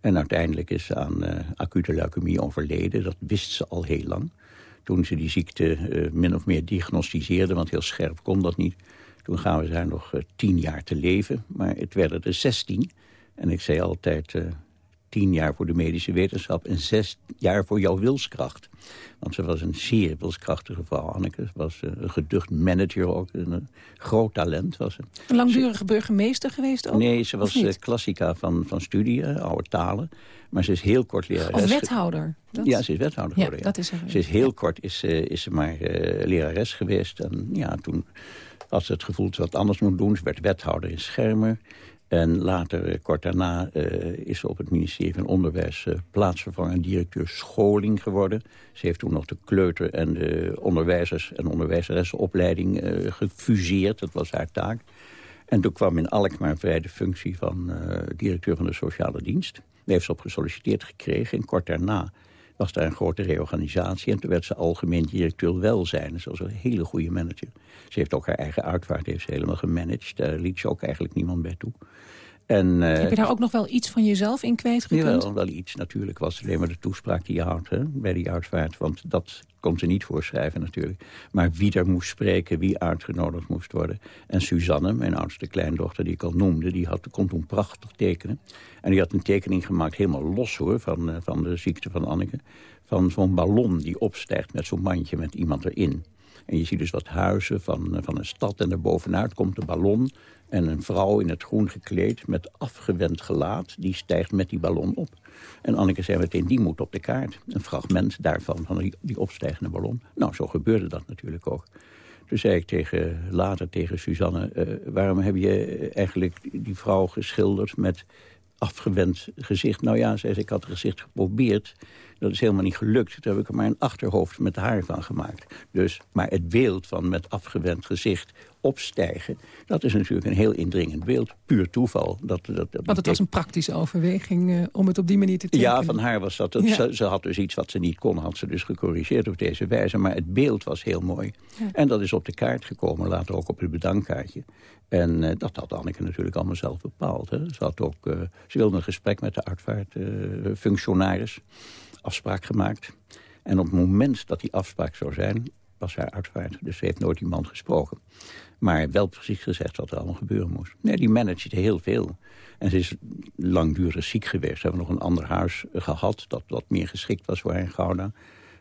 En uiteindelijk is ze aan uh, acute leukemie overleden. Dat wist ze al heel lang. Toen ze die ziekte uh, min of meer diagnosticeerde, want heel scherp kon dat niet. Toen gaven ze haar nog uh, tien jaar te leven, maar het werden er zestien. En ik zei altijd, tien jaar voor de medische wetenschap en zes jaar voor jouw wilskracht. Want ze was een zeer wilskrachtige vrouw, Anneke. Ze was eh, een geducht manager ook, een, een groot talent was ze. Een langdurige burgemeester geweest ook? Nee, ze was uh, klassica van, van studie, oude talen. Maar ze is heel kort lerares. Of wethouder? Dat... Ja, ze is wethouder geworden. Ja, dat is er. Ze is heel kort is, is ze maar lerares geweest. En ja, toen had ze het gevoel dat ze wat anders moet doen. Ze werd wethouder in Schermer. En later, eh, kort daarna, uh, is ze op het ministerie van Onderwijs uh, plaatsvervangend directeur scholing geworden. Ze heeft toen nog de kleuter- en de onderwijzers- en onderwijzeressenopleiding uh, gefuseerd. Dat was haar taak. En toen kwam in Alkmaar vrij de functie van directeur van de sociale dienst. Daar heeft ze op gesolliciteerd gekregen. En kort daarna was daar een grote reorganisatie. En toen werd ze algemeen directeur welzijn. Ze was een hele goede manager. Ze heeft ook haar eigen uitvaart heeft ze helemaal gemanaged. Daar liet ze ook eigenlijk niemand bij toe. En, uh, Heb je daar ook nog wel iets van jezelf in kwijtgekund? Ja, wel iets. Natuurlijk was het alleen maar de toespraak die je houdt hè, bij die uitvaart. Want dat kon ze niet voorschrijven natuurlijk. Maar wie er moest spreken, wie uitgenodigd moest worden. En Suzanne, mijn oudste kleindochter die ik al noemde... die had, kon toen prachtig tekenen. En die had een tekening gemaakt, helemaal los hoor... van, uh, van de ziekte van Anneke. Van zo'n ballon die opstijgt met zo'n mandje met iemand erin. En je ziet dus wat huizen van, van een stad en daarbovenuit komt de ballon... en een vrouw in het groen gekleed met afgewend gelaat... die stijgt met die ballon op. En Anneke zei meteen, die moet op de kaart. Een fragment daarvan, van die, opstijgende ballon. Nou, zo gebeurde dat natuurlijk ook. Toen zei ik tegen, later tegen Suzanne... Uh, waarom heb je eigenlijk die vrouw geschilderd met afgewend gezicht. Nou ja, zei ze, ik had het gezicht geprobeerd. Dat is helemaal niet gelukt. Toen heb ik er maar een achterhoofd met haar van gemaakt. Dus, maar het beeld van met afgewend gezicht opstijgen... dat is natuurlijk een heel indringend beeld. Puur toeval. Dat, dat, dat Want het was een praktische overweging uh, om het op die manier te tekenen. Ja, van haar was dat. Ja. ze, ze, had dus iets wat ze niet kon, had ze dus gecorrigeerd op deze wijze. Maar het beeld was heel mooi. Ja. En dat is op de kaart gekomen, later ook op het bedankkaartje. En uh, dat had Anneke natuurlijk allemaal zelf bepaald. Hè. Ze, had ook, uh, ze wilde een gesprek met de uitvaartfunctionaris. Afspraak gemaakt. En op het moment dat die afspraak zou zijn, was haar uitvaart. Dus ze heeft nooit iemand gesproken. Maar wel precies gezegd wat er allemaal gebeuren moest. Nee, die managed heel veel. En ze is langdurig ziek geweest. Ze hebben nog een ander huis gehad dat wat meer geschikt was voor haar in Gouda.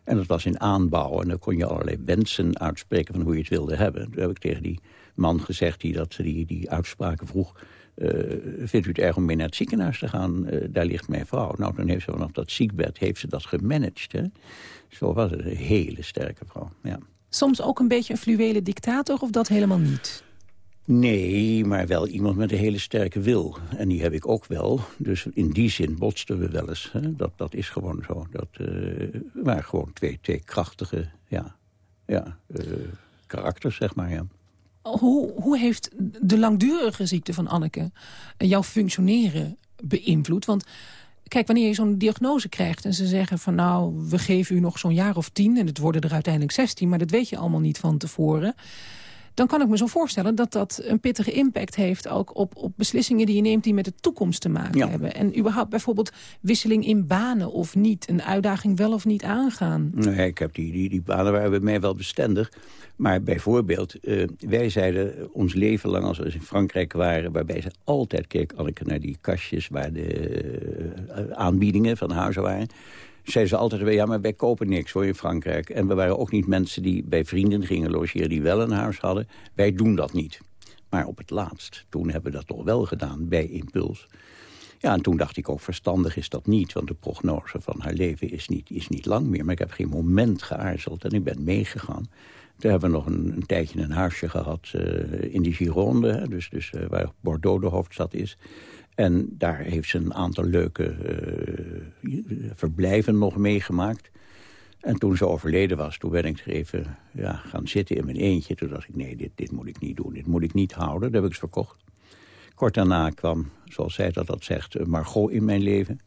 En dat was in aanbouw. En dan kon je allerlei wensen uitspreken van hoe je het wilde hebben. Toen heb ik tegen die man gezegd die dat, die, die uitspraken vroeg... Uh, vindt u het erg om mee naar het ziekenhuis te gaan? Uh, daar ligt mijn vrouw. Nou, dan heeft ze vanaf dat ziekbed heeft ze dat gemanaged. Hè? Zo was het. Een hele sterke vrouw, ja. Soms ook een beetje een fluwele dictator of dat helemaal niet? Nee, maar wel iemand met een hele sterke wil. En die heb ik ook wel. Dus in die zin botsten we wel eens. Hè? Dat, dat is gewoon zo. Dat uh, waren gewoon twee, twee krachtige ja, ja, uh, karakters, zeg maar. Ja. Hoe, hoe heeft de langdurige ziekte van Anneke jouw functioneren beïnvloed? Want kijk, wanneer je zo'n diagnose krijgt en ze zeggen van nou, we geven u nog zo'n jaar of tien en het worden er uiteindelijk zestien, maar dat weet je allemaal niet van tevoren dan kan ik me zo voorstellen dat dat een pittige impact heeft... ook op, op beslissingen die je neemt die met de toekomst te maken ja. hebben. En überhaupt bijvoorbeeld wisseling in banen of niet. Een uitdaging wel of niet aangaan. Nee, ik heb die, die, die banen waren bij mij wel bestendig. Maar bijvoorbeeld, uh, wij zeiden ons leven lang als we in Frankrijk waren... waarbij ze altijd keek, Anneke, naar die kastjes... waar de uh, aanbiedingen van huizen waren zeiden ze altijd, ja, maar wij kopen niks hoor in Frankrijk. En we waren ook niet mensen die bij vrienden gingen logeren die wel een huis hadden. Wij doen dat niet. Maar op het laatst, toen hebben we dat toch wel gedaan bij Impuls. Ja, en toen dacht ik ook, verstandig is dat niet. Want de prognose van haar leven is niet, is niet lang meer. Maar ik heb geen moment geaarzeld en ik ben meegegaan. Toen hebben we nog een, tijdje een huisje gehad uh, in die Gironde. Dus, dus uh, waar Bordeaux de hoofdstad is. En daar heeft ze een aantal leuke uh, verblijven nog meegemaakt. En toen ze overleden was, toen ben ik er even ja, gaan zitten in mijn eentje. Toen dacht ik, nee, dit, dit moet ik niet doen, dit moet ik niet houden. Dat heb ik ze verkocht. Kort daarna kwam, zoals zij dat, dat zegt, Margot in mijn leven.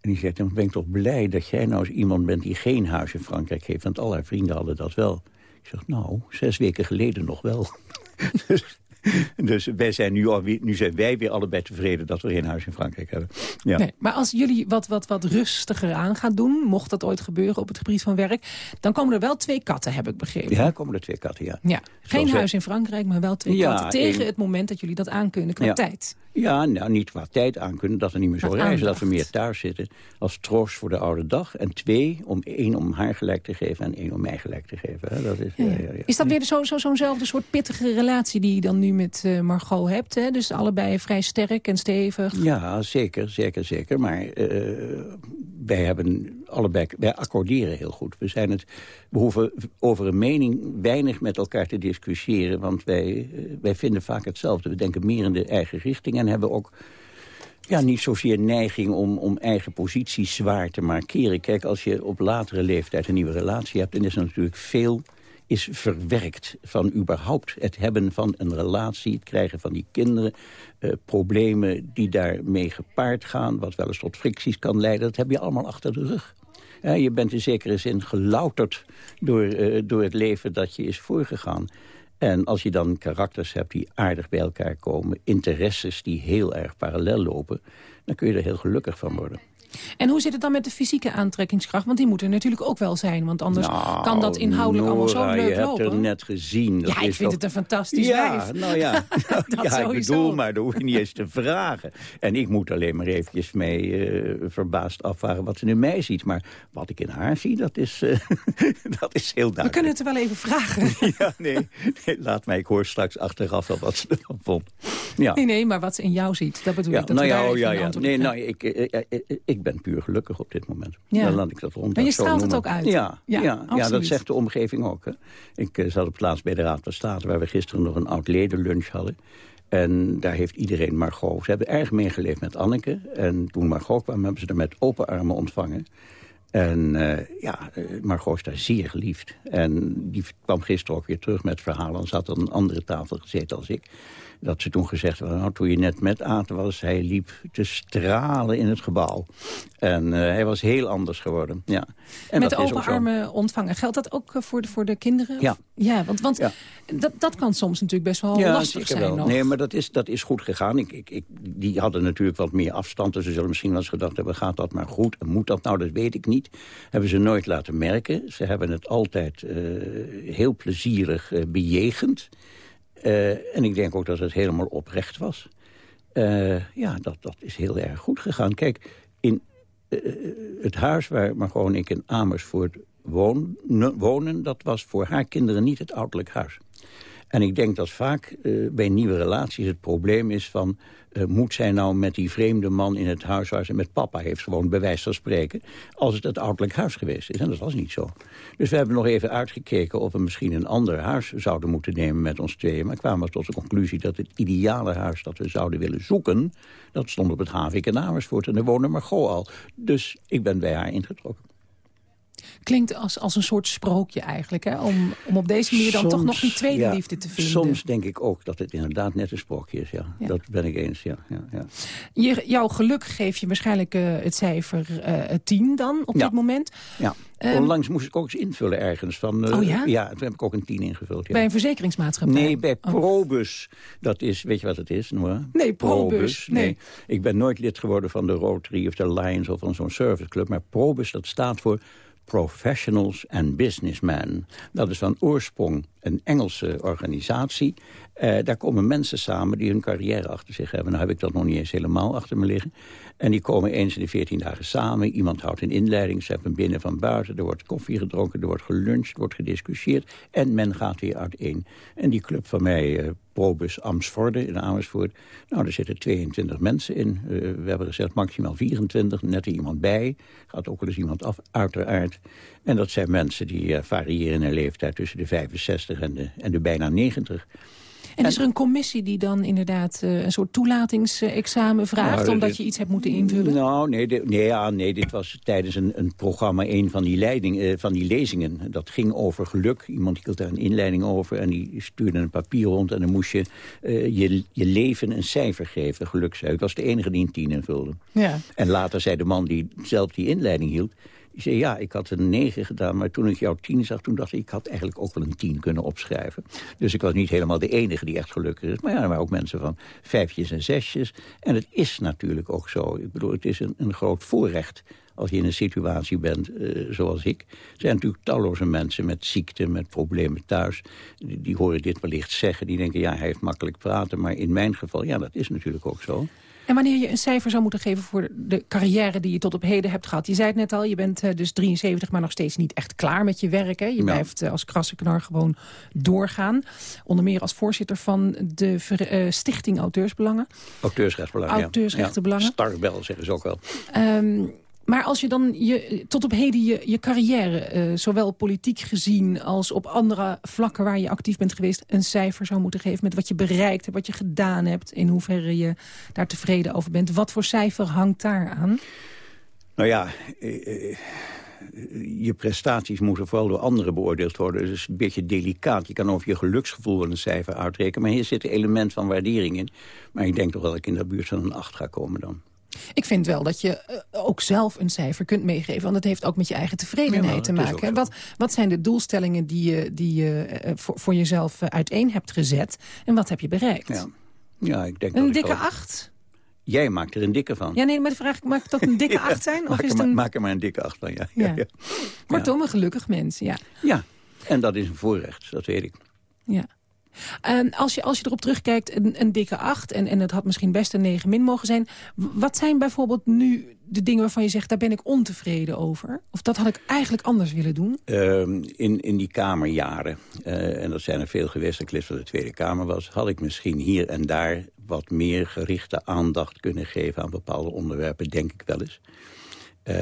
En die zegt, dan ben ik toch blij dat jij nou eens iemand bent die geen huis in Frankrijk heeft. Want al haar vrienden hadden dat wel. Ik zeg, nou, zes weken geleden nog wel. [LAUGHS] dus [LAUGHS] dus wij zijn nu, alweer, nu zijn wij weer allebei tevreden dat we geen huis in Frankrijk hebben. Ja. Nee, maar als jullie wat, wat, wat rustiger aan gaan doen, mocht dat ooit gebeuren op het gebied van werk, dan komen er wel twee katten, heb ik begrepen. Ja, komen er twee katten, ja. ja. Geen huis in Frankrijk, maar wel twee ja, katten. Tegen het moment dat jullie dat aankunnen qua ja. tijd. Ja, nou niet qua tijd aankunnen, dat we niet meer zo reizen, aandacht. dat we meer thuis zitten. Als troost voor de oude dag. En twee, om één om haar gelijk te geven en één om mij gelijk te geven. Dat is, ja. Is dat weer zo'nzelfde zo, zo soort pittige relatie die je dan nu met uh, Margot hebt? Hè? Dus allebei vrij sterk en stevig. Ja, zeker, zeker, zeker. Maar uh, wij hebben allebei, wij accorderen heel goed. We, zijn het, we hoeven over een mening weinig met elkaar te discussiëren. Want wij, wij vinden vaak hetzelfde. We denken meer in de eigen richting en hebben ook ja, niet zozeer neiging om, om eigen posities zwaar te markeren. Kijk, als je op latere leeftijd een nieuwe relatie hebt... dan is er natuurlijk veel is verwerkt van überhaupt het hebben van een relatie... het krijgen van die kinderen, uh, problemen die daarmee gepaard gaan... wat wel eens tot fricties kan leiden, dat heb je allemaal achter de rug. Je bent in zekere zin gelouterd door, uh, door het leven dat je is voorgegaan. En als je dan karakters hebt die aardig bij elkaar komen... interesses die heel erg parallel lopen... dan kun je er heel gelukkig van worden. En hoe zit het dan met de fysieke aantrekkingskracht? Want die moet er natuurlijk ook wel zijn. Want anders nou, kan dat inhoudelijk Nora, allemaal zo leuk je lopen. hebt er net gezien. Dat ja, ik vind toch... het een fantastisch ja, wijf. Nou ja, [LAUGHS] [LAUGHS] dat ja ik bedoel, maar dat hoef je niet eens te vragen. En ik moet alleen maar eventjes mee uh, verbaasd afvragen wat ze in mij ziet. Maar wat ik in haar zie, dat is, uh, [LAUGHS] dat is heel duidelijk. We kunnen het er wel even vragen. ja, nee, nee, laat mij. Ik hoor straks achteraf wel wat ze ervan vond. Ja. Nee, nee, maar wat ze in jou ziet, dat bedoel ja, ik. Dat nou ja, oh, ja, ja. Nee, nou, ik, ik, ik, ik ben puur gelukkig op dit moment. Ja. Dan laat ik dat rond. En je straalt het ook uit. Ja, ja, Ja, dat zegt de omgeving ook. Hè. Ik uh, zat op het laatst bij de Raad van State... waar we gisteren nog een oud-ledenlunch hadden. En daar heeft iedereen Margot... Ze hebben erg meegeleefd met Anneke. En toen Margot kwam, hebben ze haar met open armen ontvangen. En uh, ja, Margot is daar zeer geliefd. En die kwam gisteren ook weer terug met verhalen. Ze had aan een andere tafel gezeten als ik dat ze toen gezegd hadden, nou, toen je net met Aten was... hij liep te stralen in het gebouw. En uh, hij was heel anders geworden. Ja. En met open armen ontvangen. Geldt dat ook eh, voor de, voor de kinderen? Ja. Ja, want, want ja. Dat, dat kan soms natuurlijk best wel ja, lastig zijn nog. Nee, maar dat is, dat is goed gegaan. Ik, ik, ik, die hadden natuurlijk wat meer afstand. Dus ze zullen misschien wel eens gedacht hebben, gaat dat maar goed? En moet dat nou? Dat weet ik niet. Hebben ze nooit laten merken. Ze hebben het altijd uh, heel plezierig uh, bejegend. Uh, en ik denk ook dat het helemaal oprecht was. Uh, ja, dat, dat is heel erg goed gegaan. Kijk, in uh, het huis waar Margot en ik in Amersfoort wonen, wonen... dat was voor haar kinderen niet het ouderlijk huis. En ik denk dat vaak uh, bij nieuwe relaties het probleem is van... Uh, moet zij nou met die vreemde man in het huis waar ze met papa heeft gewoond... bij wijze van spreken, als het het ouderlijk huis geweest is. En dat was niet zo. Dus we hebben nog even uitgekeken of we misschien een ander huis zouden moeten nemen met ons tweeën. Maar kwamen we tot de conclusie dat het ideale huis dat we zouden willen zoeken... dat stond op het Havik in Amersfoort en daar woonde Margot al. Dus ik ben bij haar ingetrokken. Klinkt als, als een soort sprookje eigenlijk, hè? Om, om op deze manier dan soms, toch nog die tweede ja, liefde te vinden. Soms denk ik ook dat het inderdaad net een sprookje is, ja. ja. Dat ben ik eens, ja. ja. Je, jouw geluk geef je waarschijnlijk uh, het cijfer uh, 10 dan, op dit moment. Ja, um, onlangs moest ik ook eens invullen ergens. Van, uh, oh ja? Ja, toen heb ik ook een 10 ingevuld. Ja. Bij een verzekeringsmaatschappij? Nee, bij oh. Probus. Dat is, weet je wat het is, Noah? Nee, Probus. Probus. Nee. nee. Ik ben nooit lid geworden van de Rotary of de Lions of van zo'n serviceclub. Maar Probus, dat staat voor Professionals and Businessmen. Dat is van oorsprong een Engelse organisatie. Uh, daar komen mensen samen die hun carrière achter zich hebben. Nou heb ik dat nog niet eens helemaal achter me liggen. En die komen eens in de veertien dagen samen. Iemand houdt een inleiding, ze hebben binnen van buiten. Er wordt koffie gedronken, er wordt geluncht, er wordt gediscussieerd. En men gaat weer uiteen. En die club van mij, uh, Probus Amsvorde in Amersfoort... nou, er zitten 22 mensen in. Uh, we hebben gezegd maximaal 24, net er iemand bij. Gaat ook wel eens iemand af, uiteraard. En dat zijn mensen die variëren in leeftijd tussen de 65 en de, en de bijna 90... En is er een commissie die dan inderdaad uh, een soort toelatingsexamen vraagt... Nou, omdat dit, je iets hebt moeten invullen? Nou, nee, de, nee, ja, nee dit was tijdens een, een programma een van die, leiding, uh, van die lezingen. Dat ging over geluk. Iemand hield daar een inleiding over en die stuurde een papier rond... en dan moest je uh, je, je leven een cijfer geven, gelukcijfer. Ik was de enige die een tien invulde. Ja. En later zei de man die zelf die inleiding hield... Die zei, ja, ik had een 9 gedaan, maar toen ik jouw 10 zag... toen dacht ik, ik had eigenlijk ook wel een 10 kunnen opschrijven. Dus ik was niet helemaal de enige die echt gelukkig is. Maar ja, er waren ook mensen van vijfjes en zesjes. En het is natuurlijk ook zo. Ik bedoel, het is een, een groot voorrecht als je in een situatie bent uh, zoals ik. Er zijn natuurlijk talloze mensen met ziekte, met problemen thuis. Die, die horen dit wellicht zeggen. Die denken, ja, hij heeft makkelijk praten. Maar in mijn geval, ja, dat is natuurlijk ook zo. En wanneer je een cijfer zou moeten geven voor de carrière die je tot op heden hebt gehad. Je zei het net al, je bent uh, dus 73, maar nog steeds niet echt klaar met je werk. Hè? Je ja. blijft uh, als krassenknar gewoon doorgaan. Onder meer als voorzitter van de uh, Stichting Auteursbelangen. Auteursrechtsbelangen, Auteursrechtenbelangen. Ja. Starbel zeggen ze ook wel. Um, maar als je dan je, tot op heden je, je carrière, uh, zowel politiek gezien als op andere vlakken waar je actief bent geweest, een cijfer zou moeten geven met wat je bereikt hebt, wat je gedaan hebt, in hoeverre je daar tevreden over bent. Wat voor cijfer hangt daar aan? Nou ja, uh, je prestaties moeten vooral door anderen beoordeeld worden. Dus het is een beetje delicaat. Je kan over je geluksgevoel een cijfer uitrekenen. Maar hier zit een element van waardering in. Maar ik denk toch dat ik in de buurt van een 8 ga komen dan. Ik vind wel dat je uh, ook zelf een cijfer kunt meegeven. Want het heeft ook met je eigen tevredenheid ja, te maken. Wat, wat zijn de doelstellingen die je, die je uh, voor, voor jezelf uiteen hebt gezet? En wat heb je bereikt? Ja, ja ik denk een dat dikke ik acht? Jij maakt er een dikke van. Ja, nee, maar de vraag mag het toch een [LAUGHS] dikke acht zijn? Of maak, is er het een... maar, maak er maar een dikke acht van, ja. ja. ja. Kortom, een gelukkig mens, ja. Ja, en dat is een voorrecht, dat weet ik. Ja. Uh, als, je, als je erop terugkijkt, een, een dikke 8... En, en het had misschien best een 9 min mogen zijn... wat zijn bijvoorbeeld nu de dingen waarvan je zegt... daar ben ik ontevreden over? Of dat had ik eigenlijk anders willen doen? Uh, in, in die Kamerjaren, uh, en dat zijn er veel geweest... ik lid van de Tweede Kamer was... had ik misschien hier en daar wat meer gerichte aandacht kunnen geven... aan bepaalde onderwerpen, denk ik wel eens. Uh,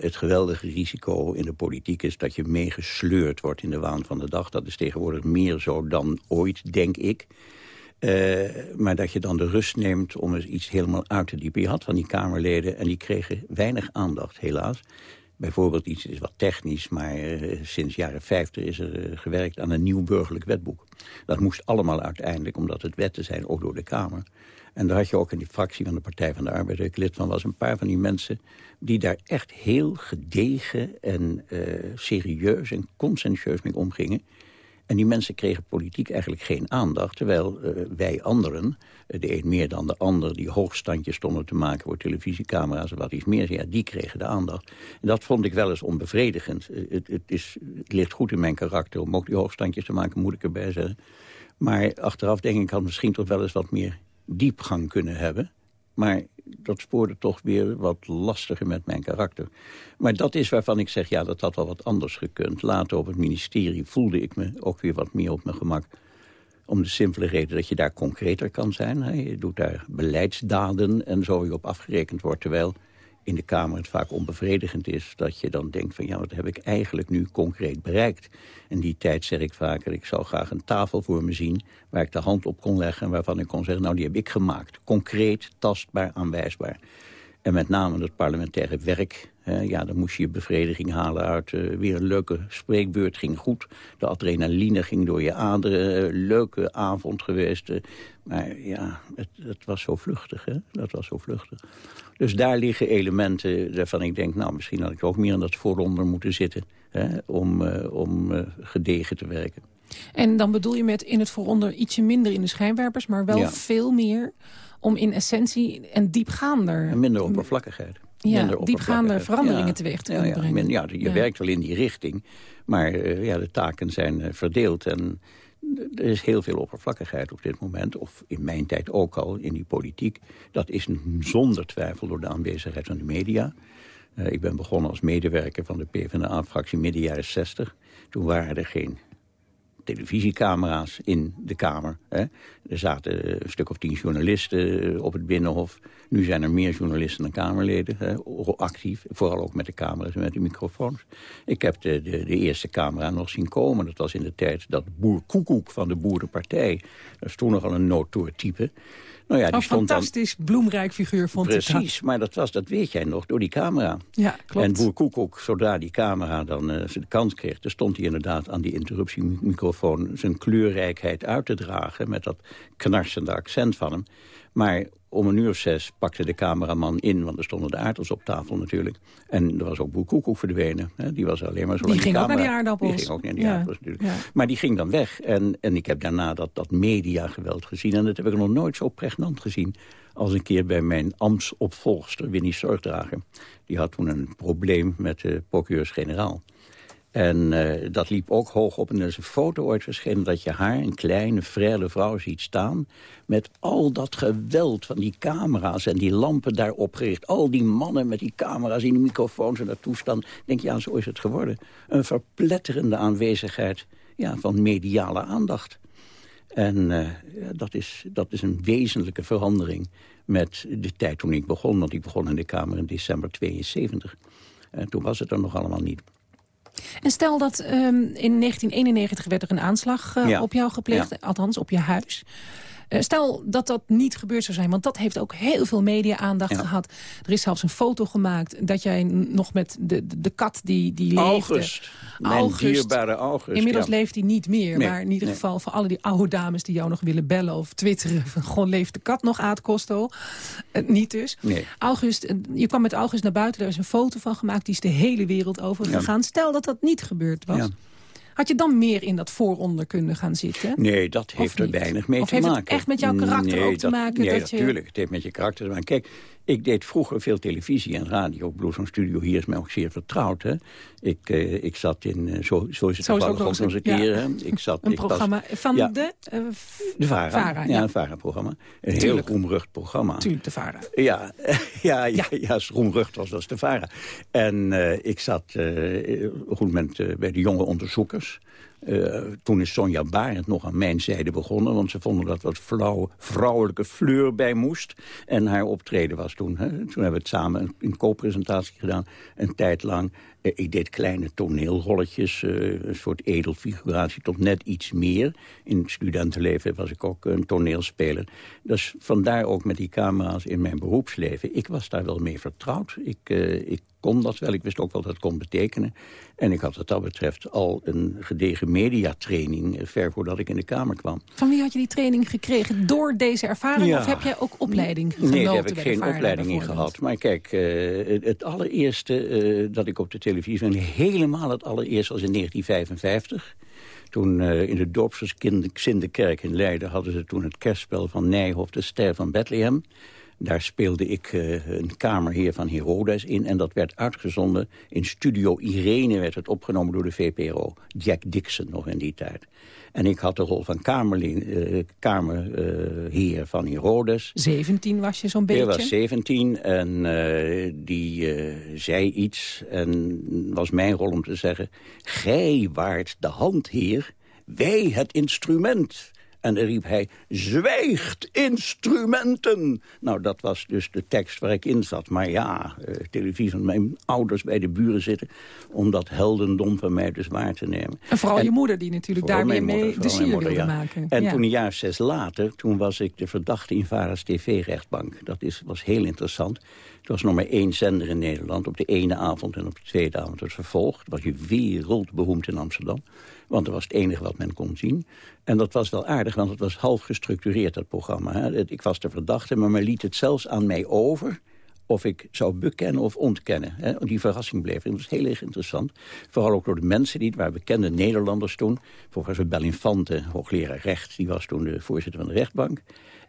het geweldige risico in de politiek is dat je meegesleurd wordt in de waan van de dag. Dat is tegenwoordig meer zo dan ooit, denk ik. Eh, maar dat je dan de rust neemt om eens iets helemaal uit te diepen. Je had van die Kamerleden en die kregen weinig aandacht, helaas. Bijvoorbeeld iets is wat technisch, maar uh, sinds jaren 50 is er gewerkt aan een nieuw burgerlijk wetboek. Dat moest allemaal uiteindelijk, omdat het wetten zijn, ook door de Kamer. En daar had je ook in die fractie van de Partij van de Arbeid, waar ik lid van was, een paar van die mensen die daar echt heel gedegen en uh, serieus en conscientieus mee omgingen. En die mensen kregen politiek eigenlijk geen aandacht. Terwijl uh, wij anderen, de een meer dan de ander... die hoogstandjes stonden te maken voor televisiecamera's en wat iets meer... Ja, die kregen de aandacht. En dat vond ik wel eens onbevredigend. Het, het, is, het ligt goed in mijn karakter om ook die hoogstandjes te maken, moet ik erbij zeggen. Maar achteraf denk ik, had misschien toch wel eens wat meer diepgang kunnen hebben. Maar dat spoorde toch weer wat lastiger met mijn karakter. Maar dat is waarvan ik zeg, ja, dat had wel wat anders gekund. Later op het ministerie voelde ik me ook weer wat meer op mijn gemak. Om de simpele reden dat je daar concreter kan zijn. Je doet daar beleidsdaden en zo je op afgerekend wordt. Terwijl in de Kamer het vaak onbevredigend is... dat je dan denkt van ja, wat heb ik eigenlijk nu concreet bereikt? In die tijd zeg ik vaker, ik zou graag een tafel voor me zien... waar ik de hand op kon leggen en waarvan ik kon zeggen... nou, die heb ik gemaakt. Concreet, tastbaar, aanwijsbaar. En met name het parlementaire werk. Ja, dan moest je je bevrediging halen uit uh, weer een leuke spreekbeurt. Ging goed. De adrenaline ging door je aderen. Uh, leuke avond geweest. Uh, maar ja, het, het, was zo vluchtig. Hè? Dat was zo vluchtig. Dus daar liggen elementen waarvan ik denk... nou, misschien had ik ook meer aan dat vooronder moeten zitten... Hè, om, uh, om gedegen te werken. En dan bedoel je met in het vooronder ietsje minder in de schijnwerpers... maar wel ja. veel meer om in essentie en diepgaander... En minder oppervlakkigheid. Ja, diepgaande veranderingen ja. teweeg te ja, ja, brengen. Ja, je werkt wel in die richting, maar uh, ja, de taken zijn uh, verdeeld... en er is heel veel oppervlakkigheid op dit moment, of in mijn tijd ook al in die politiek. Dat is zonder twijfel door de aanwezigheid van de media. Uh, ik ben begonnen als medewerker van de PvdA-fractie midden jaren 60. Toen waren er geen televisiecamera's in de Kamer. Hè. Er zaten een stuk of tien journalisten op het Binnenhof. Nu zijn er meer journalisten dan Kamerleden hè, actief. Vooral ook met de camera's en met de microfoons. Ik heb de, de, de, eerste camera nog zien komen. Dat was in de tijd dat Boer Koekoek van de Boerenpartij... dat is toen nogal een notoortype... Nou ja, die een stond fantastisch dan... bloemrijk figuur vond Precies, ik Precies, maar dat, was, dat weet jij nog, door die camera. Ja, klopt. En Boer Koekoek, zodra die camera dan uh, de kans kreeg... dan stond hij inderdaad aan die interruptiemicrofoon... zijn kleurrijkheid uit te dragen met dat knarsende accent van hem. Maar om een uur of zes pakte de cameraman in, want er stonden de aardappels op tafel natuurlijk. En er was ook Boer Koekoek verdwenen. Hè. Die was alleen maar zo Die ging die ook naar die aardappels. Die ging ook naar die ja. aardappels natuurlijk. Ja. Maar die ging dan weg. En, en ik heb daarna dat, dat mediageweld gezien. En dat heb ik nog nooit zo pregnant gezien als een keer bij mijn ambtsopvolgster, Winnie Zorgdrager. Die had toen een probleem met de procureurs-generaal. En uh, dat liep ook hoog op. En er is een foto ooit verschenen dat je haar, een kleine, frêle vrouw, ziet staan... met al dat geweld van die camera's en die lampen daarop gericht. Al die mannen met die camera's in de microfoons en dat toestand. denk je, ja, zo is het geworden. Een verpletterende aanwezigheid ja, van mediale aandacht. En uh, dat, is, dat is een wezenlijke verandering met de tijd toen ik begon. Want ik begon in de Kamer in december 72. En toen was het er nog allemaal niet. En stel dat um, in 1991 werd er een aanslag uh, ja. op jou gepleegd, ja. althans op je huis. Uh, stel dat dat niet gebeurd zou zijn, want dat heeft ook heel veel media-aandacht ja. gehad. Er is zelfs een foto gemaakt dat jij nog met de, de, de kat die, die leefde... August, mijn August. dierbare August. Inmiddels leeft hij niet meer, nee. maar in ieder nee. geval voor alle die oude dames die jou nog willen bellen of twitteren... [LAUGHS] gewoon leeft de kat nog, Aad Costo. Uh, niet dus. Nee. August, je kwam met August naar buiten, daar is een foto van gemaakt... die is de hele wereld over gegaan. Stel dat dat niet gebeurd was... Had je dan meer in dat vooronder kunnen gaan zitten? Nee, dat heeft er weinig mee of te heeft maken. het echt met jouw karakter nee, ook te maken? Nee, dat je... natuurlijk. Het heeft met je karakter te maken. Kijk, ik deed vroeger veel televisie en radio. Ik bedoel, zo'n studio hier is mij ook zeer vertrouwd. Hè? Ik, uh, ik zat in, uh, zo, zo is het zo toevallig ook nog eens een keer. Ja. Ik zat, een ik programma was, van ja, de... Uh, de VARA. VARA ja, een VARA-programma. Een Tuurlijk. heel roemrucht programma. Tuurlijk, de VARA. Ja, [LAUGHS] ja, ja, ja. roemrucht was, dat is de VARA. En ik zat op een goed moment bij de jonge onderzoekers Uh, toen is Sonja Barend nog aan mijn zijde begonnen... want ze vonden dat wat vrouwelijke fleur bij moest. En haar optreden was toen. Hè. Toen hebben we het samen een co-presentatie gedaan, een tijd lang. Uh, ik deed kleine toneelrolletjes, uh, een soort edelfiguratie tot net iets meer. In het studentenleven was ik ook een toneelspeler. Dus vandaar ook met die camera's in mijn beroepsleven. Ik was daar wel mee vertrouwd. Ik, ik kon dat wel. Ik wist ook wel wat het kon betekenen. En ik had wat dat betreft al een gedegen mediatraining... Eh, ver voordat ik in de Kamer kwam. Van wie had je die training gekregen? Door deze ervaring? Of heb jij ook opleiding genoten? Nee, daar heb ik geen opleiding in gehad. Maar kijk, het, allereerste dat ik op de televisie... en helemaal het allereerste was in 1955... Toen uh, in de dorpsgezindenkerk in Leiden hadden ze toen het kerstspel van Nijhoff, de ster van Bethlehem. Daar speelde ik uh, een kamerheer van Herodes in. En dat werd uitgezonden in Studio Irene. werd het opgenomen door de VPRO. Jack Dixon nog in die tijd. En ik had de rol van uh, kamerheer uh, van Herodes. 17 was je zo'n beetje? Hij was 17 en uh, die zei iets. En was mijn rol om te zeggen... Gij waart de handheer, wij het instrument. En dan riep hij, zwijgt instrumenten. Nou, dat was dus de tekst waar ik in zat. Maar ja, eh, televisie van mijn ouders bij de buren zitten... om dat heldendom van mij dus waar te nemen. En vooral je moeder die natuurlijk daar weer mee de sier wilde ja. maken. En toen een jaar zes later, toen was ik de verdachte in Vara's TV-rechtbank. Dat is, was heel interessant. Het was nog maar één zender in Nederland. Op de ene avond en op de tweede avond het vervolgd. was je wereldberoemd in Amsterdam. Want dat was het enige wat men kon zien. En dat was wel aardig, want het was half gestructureerd, dat programma. Hè. Ik was de verdachte, maar men liet het zelfs aan mij over of ik zou bekennen of ontkennen. Hè. Die verrassing bleef. Dat was heel erg interessant. Vooral ook door de mensen die het waren bekende Nederlanders toen. Professor Bellinfante, hoogleraar recht, die was toen de voorzitter van de rechtbank.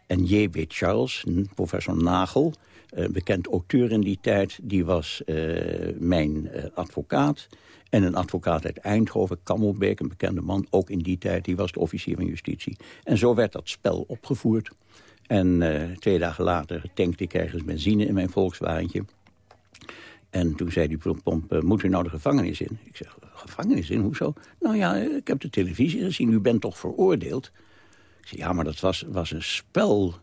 En J.B. Charles, professor Nagel, een bekend auteur in die tijd, die was uh, mijn uh, advocaat. En een advocaat uit Eindhoven, Kammelbeek, een bekende man, ook in die tijd, die was de officier van justitie. En zo werd dat spel opgevoerd. En uh, twee dagen later tankte ik ergens benzine in mijn Volkswagentje. En toen zei die pomp, uh, moet u nou de gevangenis in? Ik zeg, gevangenis in, hoezo? Nou ja, ik heb de televisie gezien, u bent toch veroordeeld? Ik zeg, ja, maar dat was, was een spel.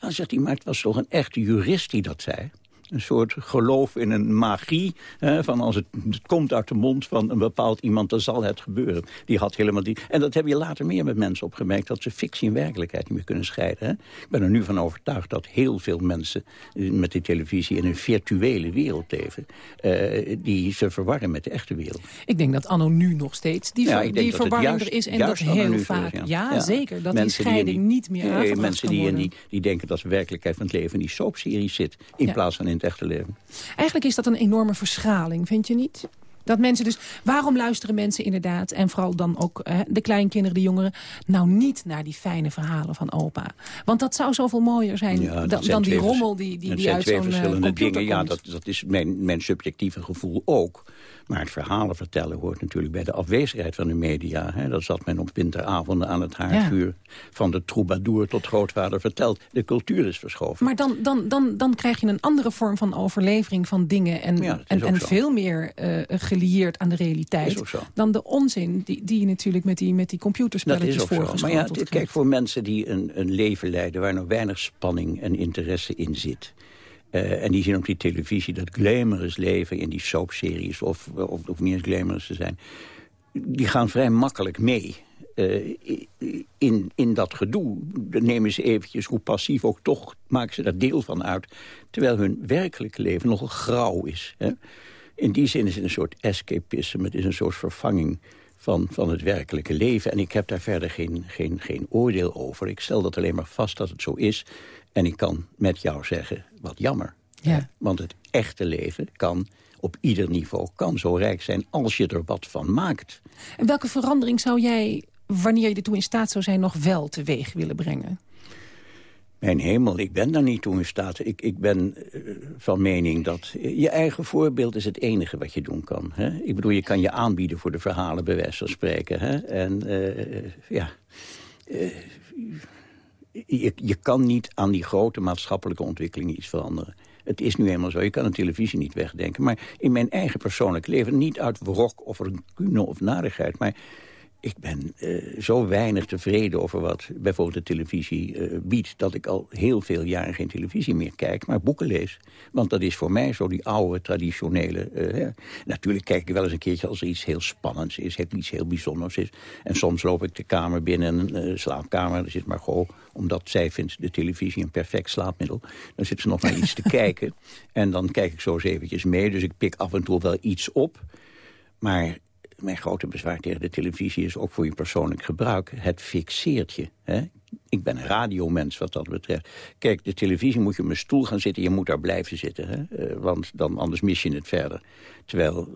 Ja, zegt hij, maar het was toch een echte jurist die dat zei? Een soort geloof in een magie. Hè, van als het, het, komt uit de mond van een bepaald iemand, dan zal het gebeuren. Die had helemaal die. En dat heb je later meer met mensen opgemerkt, dat ze fictie en werkelijkheid niet meer kunnen scheiden. Hè. Ik ben er nu van overtuigd dat heel veel mensen eh, met die televisie in een virtuele wereld leven. Uh, die ze verwarren met de echte wereld. Ik denk dat anno nu nog steeds die, ja, die verwarring er is. En dat heel vaak. Is, ja. ja. zeker. Dat mensen die scheiding die, niet meer nee, Mensen die, die, die denken dat de werkelijkheid van het leven in die soapserie zit. In plaats van in het echte leven. Eigenlijk is dat een enorme verschaling, vind je niet? Dat mensen dus, waarom luisteren mensen inderdaad, en vooral dan ook de kleinkinderen, de jongeren, nou niet naar die fijne verhalen van opa? Want dat zou zoveel mooier zijn ja, dan, dan die rommel die, die, die uit zo'n eh, verschillende dingen. Ja, dat, dat is mijn, mijn subjectieve gevoel ook. Maar het verhalen vertellen hoort natuurlijk bij de afwezigheid van de media. Hè. Dat zat men op winteravonden aan het haardvuur. Ja. Van de troubadour tot grootvader verteld. De cultuur is verschoven. Maar dan, dan, dan, dan krijg je een andere vorm van overlevering van dingen. En, ja, en, en veel meer uh, gelieerd aan de realiteit. Dan de onzin die, die je natuurlijk met die, met die computerspelletjes voorgeschoteld Maar ja, kijk, voor mensen die een, een leven leiden... waar nog weinig spanning en interesse in zit... Uh, en die zien op die televisie dat glamorous leven in die soapseries... of, of, of niet eens glamorous te zijn... die gaan vrij makkelijk mee. Uh, in, in dat gedoe dan nemen ze eventjes, hoe passief ook toch... maken ze daar deel van uit. Terwijl hun werkelijke leven nogal grauw is. Hè? In die zin is het een soort escapisme. Het is een soort vervanging van, van het werkelijke leven. En ik heb daar verder geen, geen, geen oordeel over. Ik stel dat alleen maar vast dat het zo is. En ik kan met jou zeggen, wat jammer. Ja. Want het echte leven kan op ieder niveau kan zo rijk zijn als je er wat van maakt. En welke verandering zou jij, wanneer je ertoe in staat zou zijn... nog wel teweeg willen brengen? Mijn hemel, ik ben daar niet toe in staat. Ik, ik ben uh, van mening dat je eigen voorbeeld is het enige wat je doen kan. Hè? Ik bedoel, je kan je aanbieden voor de verhalen bij wijze van spreken. Hè? En uh, ja... Je, je kan niet aan die grote maatschappelijke ontwikkeling iets veranderen. Het is nu eenmaal zo, je kan een televisie niet wegdenken. Maar in mijn eigen persoonlijk leven, niet uit wrok of rancune of narigheid... maar ik ben uh, zo weinig tevreden over wat bijvoorbeeld de televisie uh, biedt... dat ik al heel veel jaren geen televisie meer kijk, maar boeken lees. Want dat is voor mij zo die oude, traditionele... Uh, natuurlijk kijk ik wel eens een keertje als er iets heel spannends is... iets heel bijzonders is. En soms loop ik de kamer binnen, een slaapkamer... er zit Margot, omdat zij vindt de televisie een perfect slaapmiddel... dan zit ze nog naar iets te [LAUGHS] kijken. En dan kijk ik zo eens eventjes mee. Dus ik pik af en toe wel iets op... Maar mijn grote bezwaar tegen de televisie is ook voor je persoonlijk gebruik. Het fixeert je. Hè? Ik ben een radiomens wat dat betreft. Kijk, de televisie moet je op een stoel gaan zitten. Je moet daar blijven zitten. Hè? Uh, want dan, anders mis je het verder. Terwijl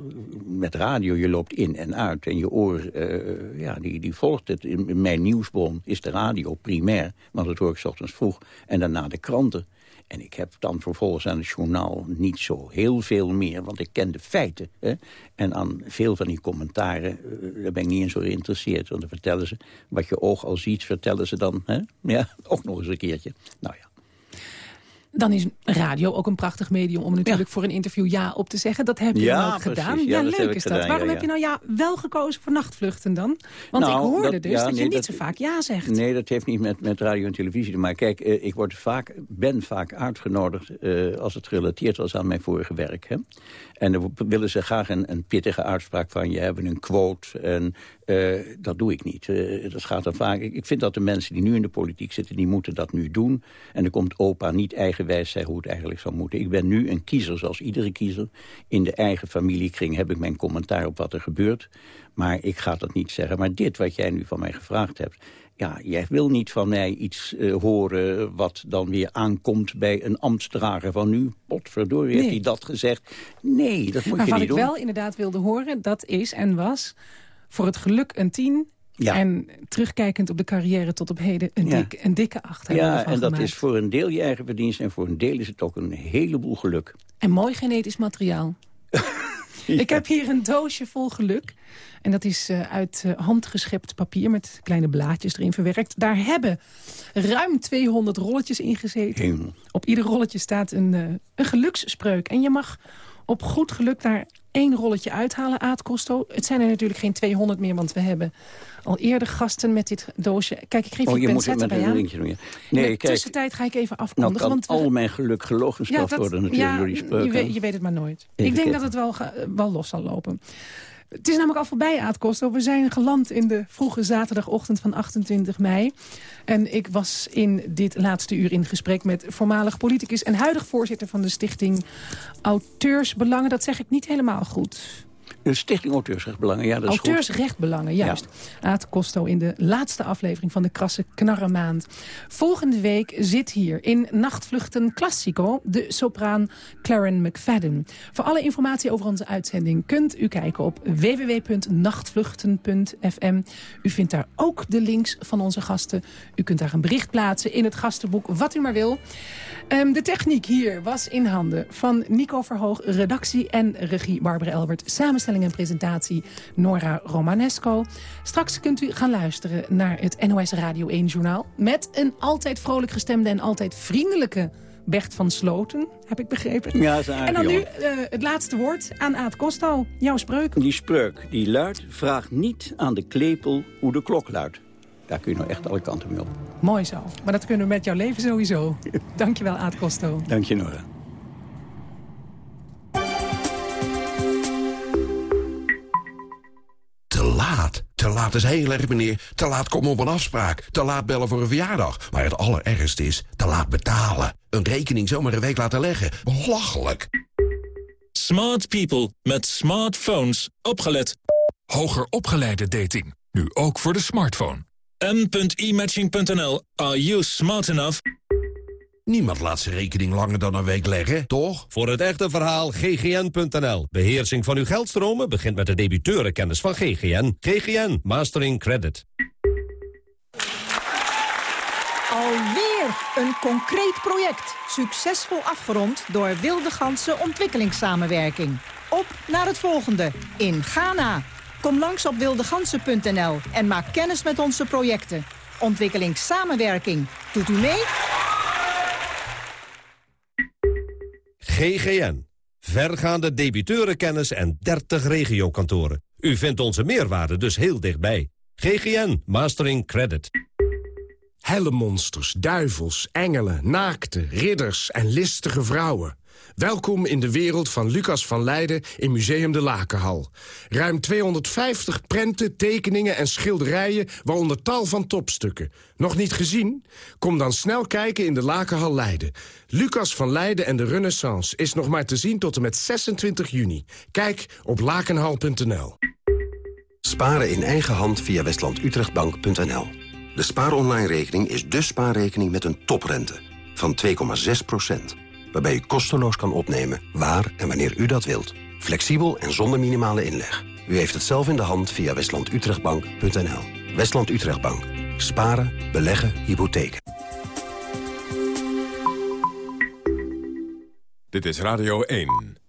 met radio je loopt in en uit. En je oor, uh, ja, die, die volgt het. In mijn nieuwsbron is de radio primair. Want dat hoor ik s ochtends vroeg. En daarna de kranten. En ik heb dan vervolgens aan het journaal niet zo heel veel meer, want ik ken de feiten. Hè? En aan veel van die commentaren, uh, daar ben ik niet in zo geïnteresseerd. Want dan vertellen ze, wat je oog al ziet, vertellen ze dan hè? Ja, [LAUGHS] ook nog eens een keertje. Nou ja. Dan is radio ook een prachtig medium om natuurlijk voor een interview ja op te zeggen. Dat heb je ja, ook gedaan. Ja, ja leuk is dat. Waarom heb je nou ja wel gekozen voor nachtvluchten dan? Want nou, ik hoorde dat, dus dat nee, je niet zo vaak ja zegt. Nee, dat heeft niet met, met radio en televisie te maken. Kijk, uh, ik word vaak, ben vaak uitgenodigd uh, als het gerelateerd was aan mijn vorige werk. Hè? En dan willen ze graag een, pittige uitspraak van je hebben, een quote. En uh, dat doe ik niet. Uh, dat gaat dan vaak. Ik, ik, vind dat de mensen die nu in de politiek zitten, die moeten dat nu doen. En dan komt opa niet eigenwijs zeggen hoe het eigenlijk zou moeten. Ik ben nu een kiezer zoals iedere kiezer. In de eigen familiekring heb ik mijn commentaar op wat er gebeurt. Maar ik ga dat niet zeggen. Maar dit wat jij nu van mij gevraagd hebt ja, jij wil niet van mij iets uh, horen wat dan weer aankomt bij een ambtsdrager van nu. Potverdorie, nee. heeft hij dat gezegd? Nee, dat moet maar je niet doen. wat ik wel inderdaad wilde horen, dat is en was voor het geluk een tien... Ja. En terugkijkend op de carrière tot op heden een, dik, een dikke acht. Ja, en dat gemaakt. is voor een deel je eigen verdienst... en voor een deel is het ook een heleboel geluk. En mooi genetisch materiaal. Ja. Ik heb hier een doosje vol geluk. En dat is uh, uit uh, handgeschept papier met kleine blaadjes erin verwerkt. Daar hebben ruim 200 rolletjes in gezeten. Op ieder rolletje staat een, uh, een geluksspreuk. En je mag op goed geluk daar één rolletje uithalen, Aad Costo. Het zijn er natuurlijk geen 200 meer, want we hebben al eerder gasten met dit doosje. Kijk, ik geef oh, je, een linkje doen. Ja. Nee, In de kijk, tussentijd ga ik even afkondigen. Nou want al mijn geluk gelogenstraft ja, worden natuurlijk ja, door die spreuken. Je weet, je weet het maar nooit. Even ik denk kijken. dat het wel, wel los zal lopen. Het is namelijk al voorbij, Aad Costo. We zijn geland in de vroege zaterdagochtend van 28 mei. En ik was in dit laatste uur in gesprek met voormalig politicus... en huidig voorzitter van de stichting Auteursbelangen. Dat zeg ik niet helemaal goed. De Stichting Auteursrechtbelangen, ja, dat is Auteursrechtbelangen, juist. Ja. Aad Costo in de laatste aflevering van de Krasse Knarrenmaand. Volgende week zit hier in Nachtvluchten Classico... de sopraan Claren McFadden. Voor alle informatie over onze uitzending kunt u kijken op www.nachtvluchten.fm. U vindt daar ook de links van onze gasten. U kunt daar een bericht plaatsen in het gastenboek, wat u maar wil. Um, de techniek hier was in handen van Nico Verhoog, redactie en regie Barbara Elbert. Samenstelling en presentatie Nora Romanesco. Straks kunt u gaan luisteren naar het NOS Radio 1 journaal... met een altijd vrolijk gestemde en altijd vriendelijke Bert van Sloten, heb ik begrepen. Ja, aardig, En dan nu uh, het laatste woord aan Aad Costo. Jouw spreuk. Die spreuk, die luidt... vraag niet aan de klepel hoe de klok luidt. Daar kun je nou echt alle kanten mee op. Mooi zo. Maar dat kunnen we met jouw leven sowieso. [LAUGHS] Dankjewel, Aad Costo. Dank je, Nora. Te laat. Te laat is heel erg, meneer. Te laat komen op een afspraak. Te laat bellen voor een verjaardag. Maar het allerergste is te laat betalen. Een rekening zomaar een week laten leggen. Belachelijk. Smart people met smartphones. Opgelet. Hoger opgeleide dating. Nu ook voor de smartphone. m.imatching.nl. Are you smart enough? Niemand laat zijn rekening langer dan een week leggen, toch? Voor het echte verhaal ggn.nl. Beheersing van uw geldstromen begint met de debiteurenkennis van GGN. GGN Mastering Credit. Alweer een concreet project. Succesvol afgerond door Wilde Ganse Ontwikkelingssamenwerking. Op naar het volgende in Ghana. Kom langs op wildegansen.nl en maak kennis met onze projecten. Ontwikkelingssamenwerking. Doet u mee? GGN. Vergaande debiteurenkennis en 30 regiokantoren. U vindt onze meerwaarde dus heel dichtbij. GGN Mastering Credit. Hellemonsters, duivels, engelen, naakte, ridders en listige vrouwen. Welkom in de wereld van Lucas van Leiden in Museum de Lakenhal. Ruim 250 prenten, tekeningen en schilderijen, waaronder tal van topstukken. Nog niet gezien? Kom dan snel kijken in de Lakenhal Leiden. Lucas van Leiden en de Renaissance is nog maar te zien tot en met 26 juni. Kijk op lakenhal.nl. Sparen in eigen hand via westlandutrechtbank.nl. De spaaronline-rekening is de spaarrekening met een toprente van 2,6 waarbij u kosteloos kan opnemen waar en wanneer u dat wilt. Flexibel en zonder minimale inleg. U heeft het zelf in de hand via westlandutrechtbank.nl. Westland Utrechtbank. Sparen, beleggen, hypotheken. Dit is Radio 1.